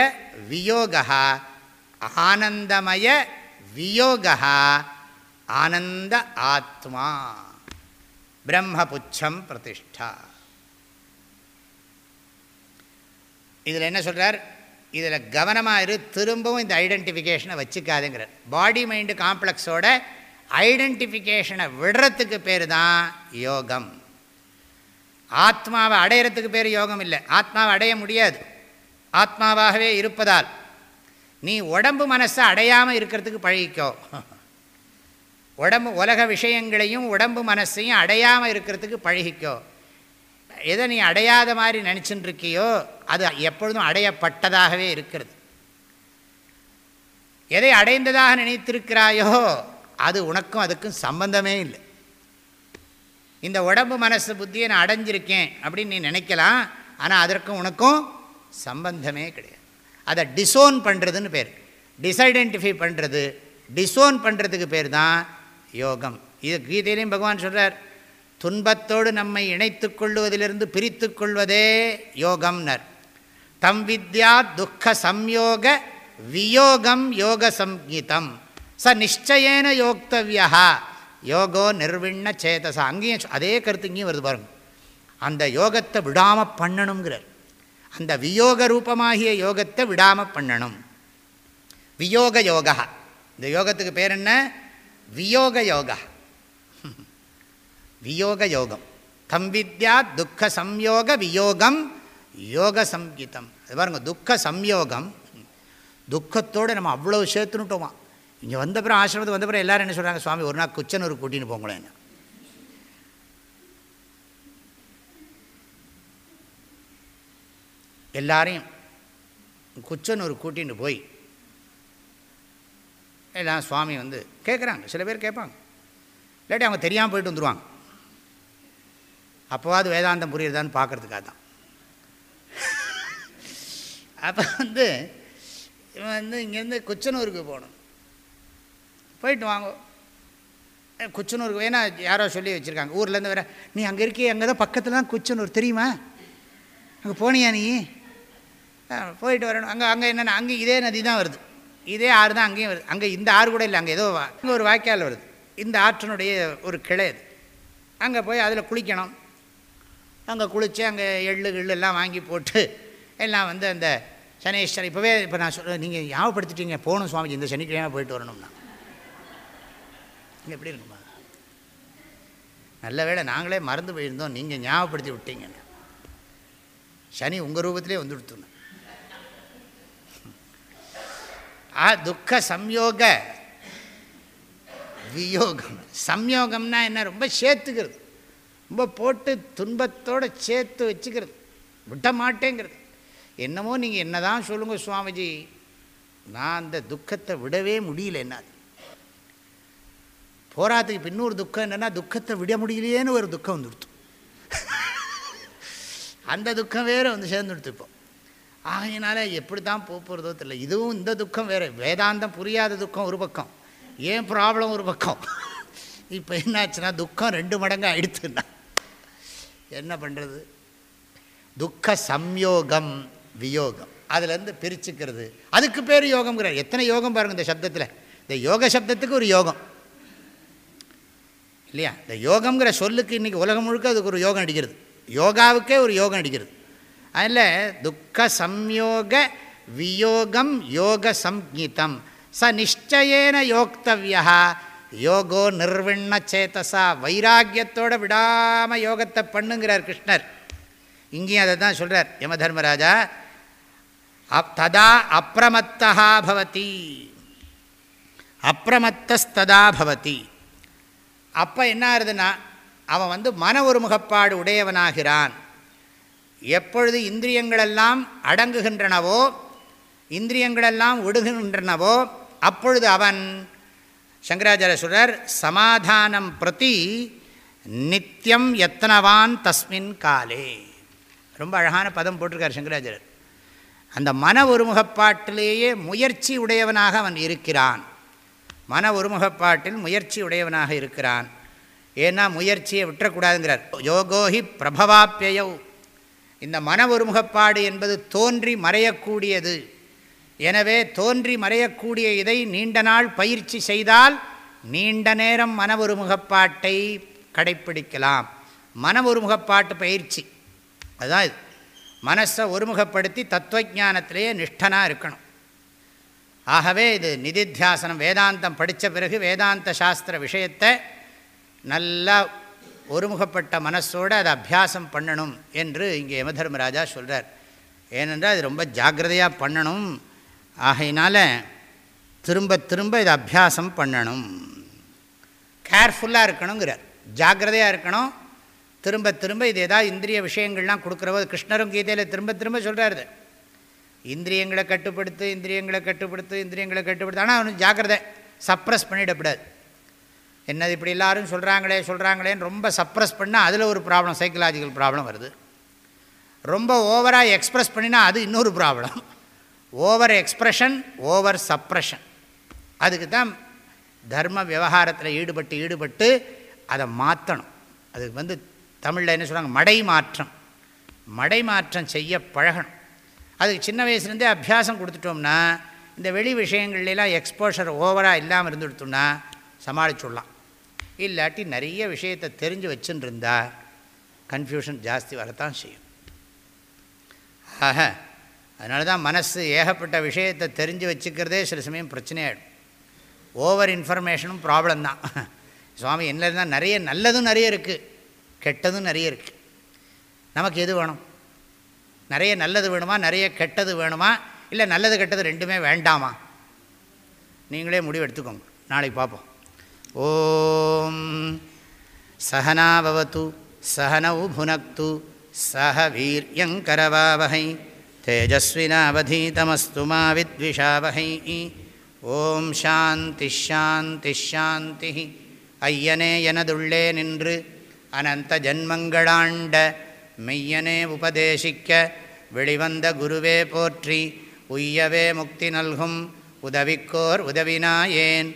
வியோகா ஆனந்தமய வியோகா ஆனந்த ஆத்மா பிரம்மபுச்சம் பிரதிஷ்டா. இதில் என்ன சொல்கிறார் இதில் கவனமாக இரு திரும்பவும் இந்த ஐடென்டிஃபிகேஷனை வச்சுக்காதுங்கிறார். பாடி மைண்டு காம்ப்ளெக்ஸோட ஐடென்டிஃபிகேஷனை விடுறதுக்கு பேர் தான் யோகம். ஆத்மாவை அடையிறதுக்கு பேர் யோகம் இல்லை. ஆத்மாவை அடைய முடியாது. ஆத்மாவாகவே இருப்பதால் நீ உடம்பு மனசை அடையாமல் இருக்கிறதுக்கு பழகிக்கோ. உடம்பு உலக விஷயங்களையும் உடம்பு மனசையும் அடையாமல் இருக்கிறதுக்கு பழகிக்கோ. எதை நீ அடையாத மாதிரி நினச்சின்னு இருக்கியோ அது எப்பொழுதும் அடையப்பட்டதாகவே இருக்கிறது. எதை அடைந்ததாக நினைத்திருக்கிறாயோ அது உனக்கும் அதுக்கும் சம்பந்தமே இல்லை. இந்த உடம்பு மனசு புத்தியை நான் அடைஞ்சிருக்கேன் அப்படின்னு நீ நினைக்கலாம் ஆனால் அதற்கும் உனக்கும் சம்பந்தமே கிடையாது. அதை டிசோன் பண்ணுறதுன்னு பேர். டிஸ்ஐடென்டிஃபை பண்ணுறது டிசோன் பண்ணுறதுக்கு பேர் தான் யோகம். இது கீதையிலையும் பகவான் சொல்கிறார் துன்பத்தோடு நம்மை இணைத்து கொள்வதிலிருந்து பிரித்து கொள்வதே யோகம்னர். தம் வித்யா துக்க சம்யோக வியோகம் யோக சங்கீதம் ச நிச்சயேன யோக்தவியா யோகோ நிர்விண்ண சேதசா. அங்கேயும் அதே கருத்து இங்கேயும் வருது பாருங்க. அந்த யோகத்தை விடாமல் பண்ணணுங்கிறார். அந்த வியோக ரூபமாகிய யோகத்தை விடாமல் பண்ணணும். வியோக யோகா இந்த யோகத்துக்கு பேர் என்ன? வியோக யோகா வியோக யோகம் தம் வித்யா துக்க சம்யோக வியோகம் யோக சங்கீதம் அது பாருங்க துக்க சம்யோகம் துக்கத்தோடு நம்ம அவ்வளோ சேர்த்துனுட்டோமா. இங்கே வந்தப்புறம் ஆசிரமத்துக்கு பிறகு எல்லோரும் என்ன சொல்கிறாங்க சுவாமி ஒரு நாள் குச்சனூர் கூட்டின்னு போங்களேன் எல்லாரையும். குச்சனூர் கூட்டின்னு போய். எல்லாம் சுவாமி வந்து கேட்குறாங்க சில பேர் கேட்பாங்க இல்லாட்டி அவங்க தெரியாமல் போயிட்டு வந்துடுவாங்க அப்போவாது வேதாந்தம் புரியுறதான்னு பார்க்குறதுக்காக தான் அப்போ வந்து இவன் வந்து இங்கேருந்து குச்சனூருக்கு போகணும். போயிட்டு வாங்க. குச்சனூருக்கு வேணா யாரோ சொல்லி வச்சுருக்காங்க. ஊர்லேருந்து வேற நீ அங்கே இருக்கே அங்கே தான் பக்கத்தில் தான் குச்சனூர் தெரியுமா? அங்கே போனியா நீ? போயிட்டு வரணும். அங்கே அங்கே என்னென்ன அங்கே இதே நதி தான் வருது. இதே ஆறு தான் அங்கேயும் வருது. அங்கே இந்த ஆறு கூட இல்லை அங்கே ஏதோ அங்கே ஒரு வாய்க்கால் வருது. இந்த ஆற்றினுடைய ஒரு கிளை அது. அங்கே போய் அதில் குளிக்கணும். அங்கே குளித்து அங்கே எள்ளு கிள்ளு எல்லாம் வாங்கி போட்டு எல்லாம் வந்து அந்த சனீஸ்வரர் இப்போவே இப்போ நான் சொல்ல நீங்கள் ஞாபகப்படுத்திட்டீங்க. போகணும் சுவாமிஜி இந்த சனிக்கிழமை போயிட்டு வரணும்னா. இங்கே எப்படி இருக்குமா? நல்ல வேளை நாங்களே மறந்து போயிருந்தோம். நீங்கள் ஞாபகப்படுத்தி விட்டீங்க சனி உங்கள் ரூபத்திலே வந்து கொடுத்துருந்தேன் ஆ துக்க சம்யோக வியோகம் சம்யோகம்னா என்ன ரொம்ப சேர்த்துக்கிறது ரொம்ப போட்டு துன்பத்தோடு சேர்த்து வச்சுக்கிறது விட்ட மாட்டேங்கிறது. என்னமோ நீங்கள் என்ன தான் சொல்லுங்கள் சுவாமிஜி நான் அந்த துக்கத்தை விடவே முடியல என்ன போராத்துக்கு இப்போ இன்னொரு துக்கம் என்னென்னா துக்கத்தை விட முடியலையேன்னு ஒரு துக்கம் வந்துடுத்து அந்த துக்கம் வேறு வந்து சேர்ந்துடுத்து இப்போ. ஆகையினால எப்படி தான் போகிறதோ தெரியல. இதுவும் இந்த துக்கம் வேறு. வேதாந்தம் புரியாத துக்கம் ஒரு பக்கம். ஏன் ப்ராப்ளம் ஒரு பக்கம்? இப்போ என்னாச்சுன்னா துக்கம் ரெண்டு மடங்கு ஆயிடுத்துன்னா என்ன பண்ணுறது துக்க சம்யோகம் வியோகம். அதுலேருந்து பிரிச்சுக்கிறது. அதுக்கு பேர் யோகம்ங்கிறார். எத்தனை யோகம் பாருங்கள் இந்த சப்தத்தில். இந்த யோக சப்தத்துக்கு ஒரு யோகம். இல்லையா? இந்த யோகம்ங்கிற சொல்லுக்கு இன்றைக்கி உலகம் முழுக்க அதுக்கு ஒரு யோகம் அடிக்கிறது. யோகாவுக்கே ஒரு யோகம் அடிக்கிறது. அதில் துக்க சம்யோக வியோகம் யோக சம்ஹிதம் ச நிச்சயேன யோக்தவியா யோகோ நிர்விண்ண சேத்தசா வைராக்கியத்தோடு விடாமல் யோகத்தை பண்ணுங்கிறார் கிருஷ்ணர். இங்கேயும் அதை தான் சொல்கிறார் யம தர்மராஜா அப் ததா அப்பிரமத்தா பவதி. அப்ரமத்தஸ்ததா பவதி. அப்போ என்ன ஆகுதுன்னா அவன் வந்து மன ஒருமுகப்பாடு உடையவனாகிறான். எப்பொழுது இந்திரியங்களெல்லாம் அடங்குகின்றனவோ இந்திரியங்களெல்லாம் ஒடுகின்றனவோ அப்பொழுது அவன் சங்கராச்சாரிய சமாதானம் பிரதி நித்தியம் எத்தனவான் தஸ்மின் காலே. ரொம்ப அழகான பதம் போட்டிருக்கார் சங்கராச்சாரியர். அந்த மன ஒருமுகப்பாட்டிலேயே முயற்சி உடையவனாக அவன் இருக்கிறான். மன ஒருமுகப்பாட்டில் முயற்சி உடையவனாக இருக்கிறான். ஏன்னா முயற்சியை விட்டுறக்கூடாதுங்கிறார். யோகோஹி பிரபவாப்பியோ இந்த மன ஒருமுகப்பாடு என்பது தோன்றி மறையக்கூடியது. எனவே தோன்றி மறையக்கூடிய இதை நீண்ட நாள் பயிற்சி செய்தால் நீண்ட நேரம் மன ஒருமுகப்பாட்டை கடைப்பிடிக்கலாம். மன ஒருமுகப்பாட்டு பயிற்சி. அதுதான் இது. மனசை ஒருமுகப்படுத்தி தத்துவஜானத்திலேயே நிஷ்டனாக இருக்கணும். ஆகவே இது நிதித்தியாசனம் வேதாந்தம் படித்த பிறகு வேதாந்த சாஸ்திர விஷயத்தை நல்லா ஒருமுகப்பட்ட மனசோடு அதை அபியாசம் பண்ணணும் என்று இங்கே யமதர்மராஜா சொல்கிறார் ஏனென்றால் அது ரொம்ப ஜாக்கிரதையாக பண்ணணும். ஆகையினால் திரும்ப திரும்ப இதை அபியாசம் பண்ணணும். கேர்ஃபுல்லாக இருக்கணுங்கிறார். ஜாக்கிரதையாக இருக்கணும். திரும்ப திரும்ப இது ஏதாவது இந்திரிய விஷயங்கள்லாம் கொடுக்குறபோது கிருஷ்ணரும் கீதையில் திரும்ப திரும்ப சொல்கிறாரு இந்திரியங்களை கட்டுப்படுத்து இந்திரியங்களை கட்டுப்படுத்து இந்திரியங்களை கட்டுப்படுத்து. ஆனால் அவனுக்கு ஜாக்கிரதை சப்ரஸ் பண்ணிடக்கூடாது. என்னது இப்படி எல்லாரும் சொல்கிறாங்களே சொல்கிறாங்களேன்னு ரொம்ப சப்ரஸ் பண்ணால் அதில் ஒரு ப்ராப்ளம் சைக்கலாஜிக்கல் ப்ராப்ளம் வருது. ரொம்ப ஓவராக எக்ஸ்ப்ரெஸ் பண்ணினா அது இன்னொரு problem over expression over suppression அதுக்கு தான் தர்ம விவகாரத்தில் ஈடுபட்டு ஈடுபட்டு அதை மாற்றணும் அதுக்கு வந்து தமிழில் என்ன சொல்கிறாங்க மடை மாற்றம். மடை மாற்றம் செய்ய பழகணும். அதுக்கு சின்ன வயசுலேருந்தே அபியாசம் கொடுத்துட்டோம்னா இந்த வெளி விஷயங்கள்லாம் எக்ஸ்போஷர் ஓவராக இல்லாமல் இருந்துடுத்தோம்னா சமாளிச்சுடலாம். இல்லாட்டி நிறைய விஷயத்தை தெரிஞ்சு வச்சுன்னு இருந்தால் கன்ஃபியூஷன் ஜாஸ்தி வரத்தான் செய்யும். ஆக அதனால தான் மனசு ஏகப்பட்ட விஷயத்தை தெரிஞ்சு வச்சுக்கிறதே சில சமயம் பிரச்சனையாயிடும். ஓவர் இன்ஃபர்மேஷனும் ப்ராப்ளம் தான். சுவாமி என்ன இருந்தால் நிறைய நல்லதும் நிறைய இருக்குது கெட்டதும் நிறைய இருக்குது நமக்கு எது வேணும்? நிறைய நல்லது வேணுமா? நிறைய கெட்டது வேணுமா? இல்லை நல்லது கெட்டது ரெண்டுமே வேண்டாமா? நீங்களே முடிவு எடுத்துக்கோங்க. நாளைக்கு பார்ப்போம். ஓம். சகனாவது சகனௌ புனக்து சக வீரியங்கரவாவகை தேஜஸ்வினாவதீதமஸ்து மாவித்விஷாவகை ஓம் சாந்தி ஷாந்தி ஷாந்தி ஐயனே எனதுள்ளே நின்று அனந்த ஜன்மங்களாண்ட மெய்யனே உபதேசிக்க வெளிவந்த குருவே போற்றி உய்யவே முக்தி நல்கும் உதவிக்கோர் உதவினாயேன்.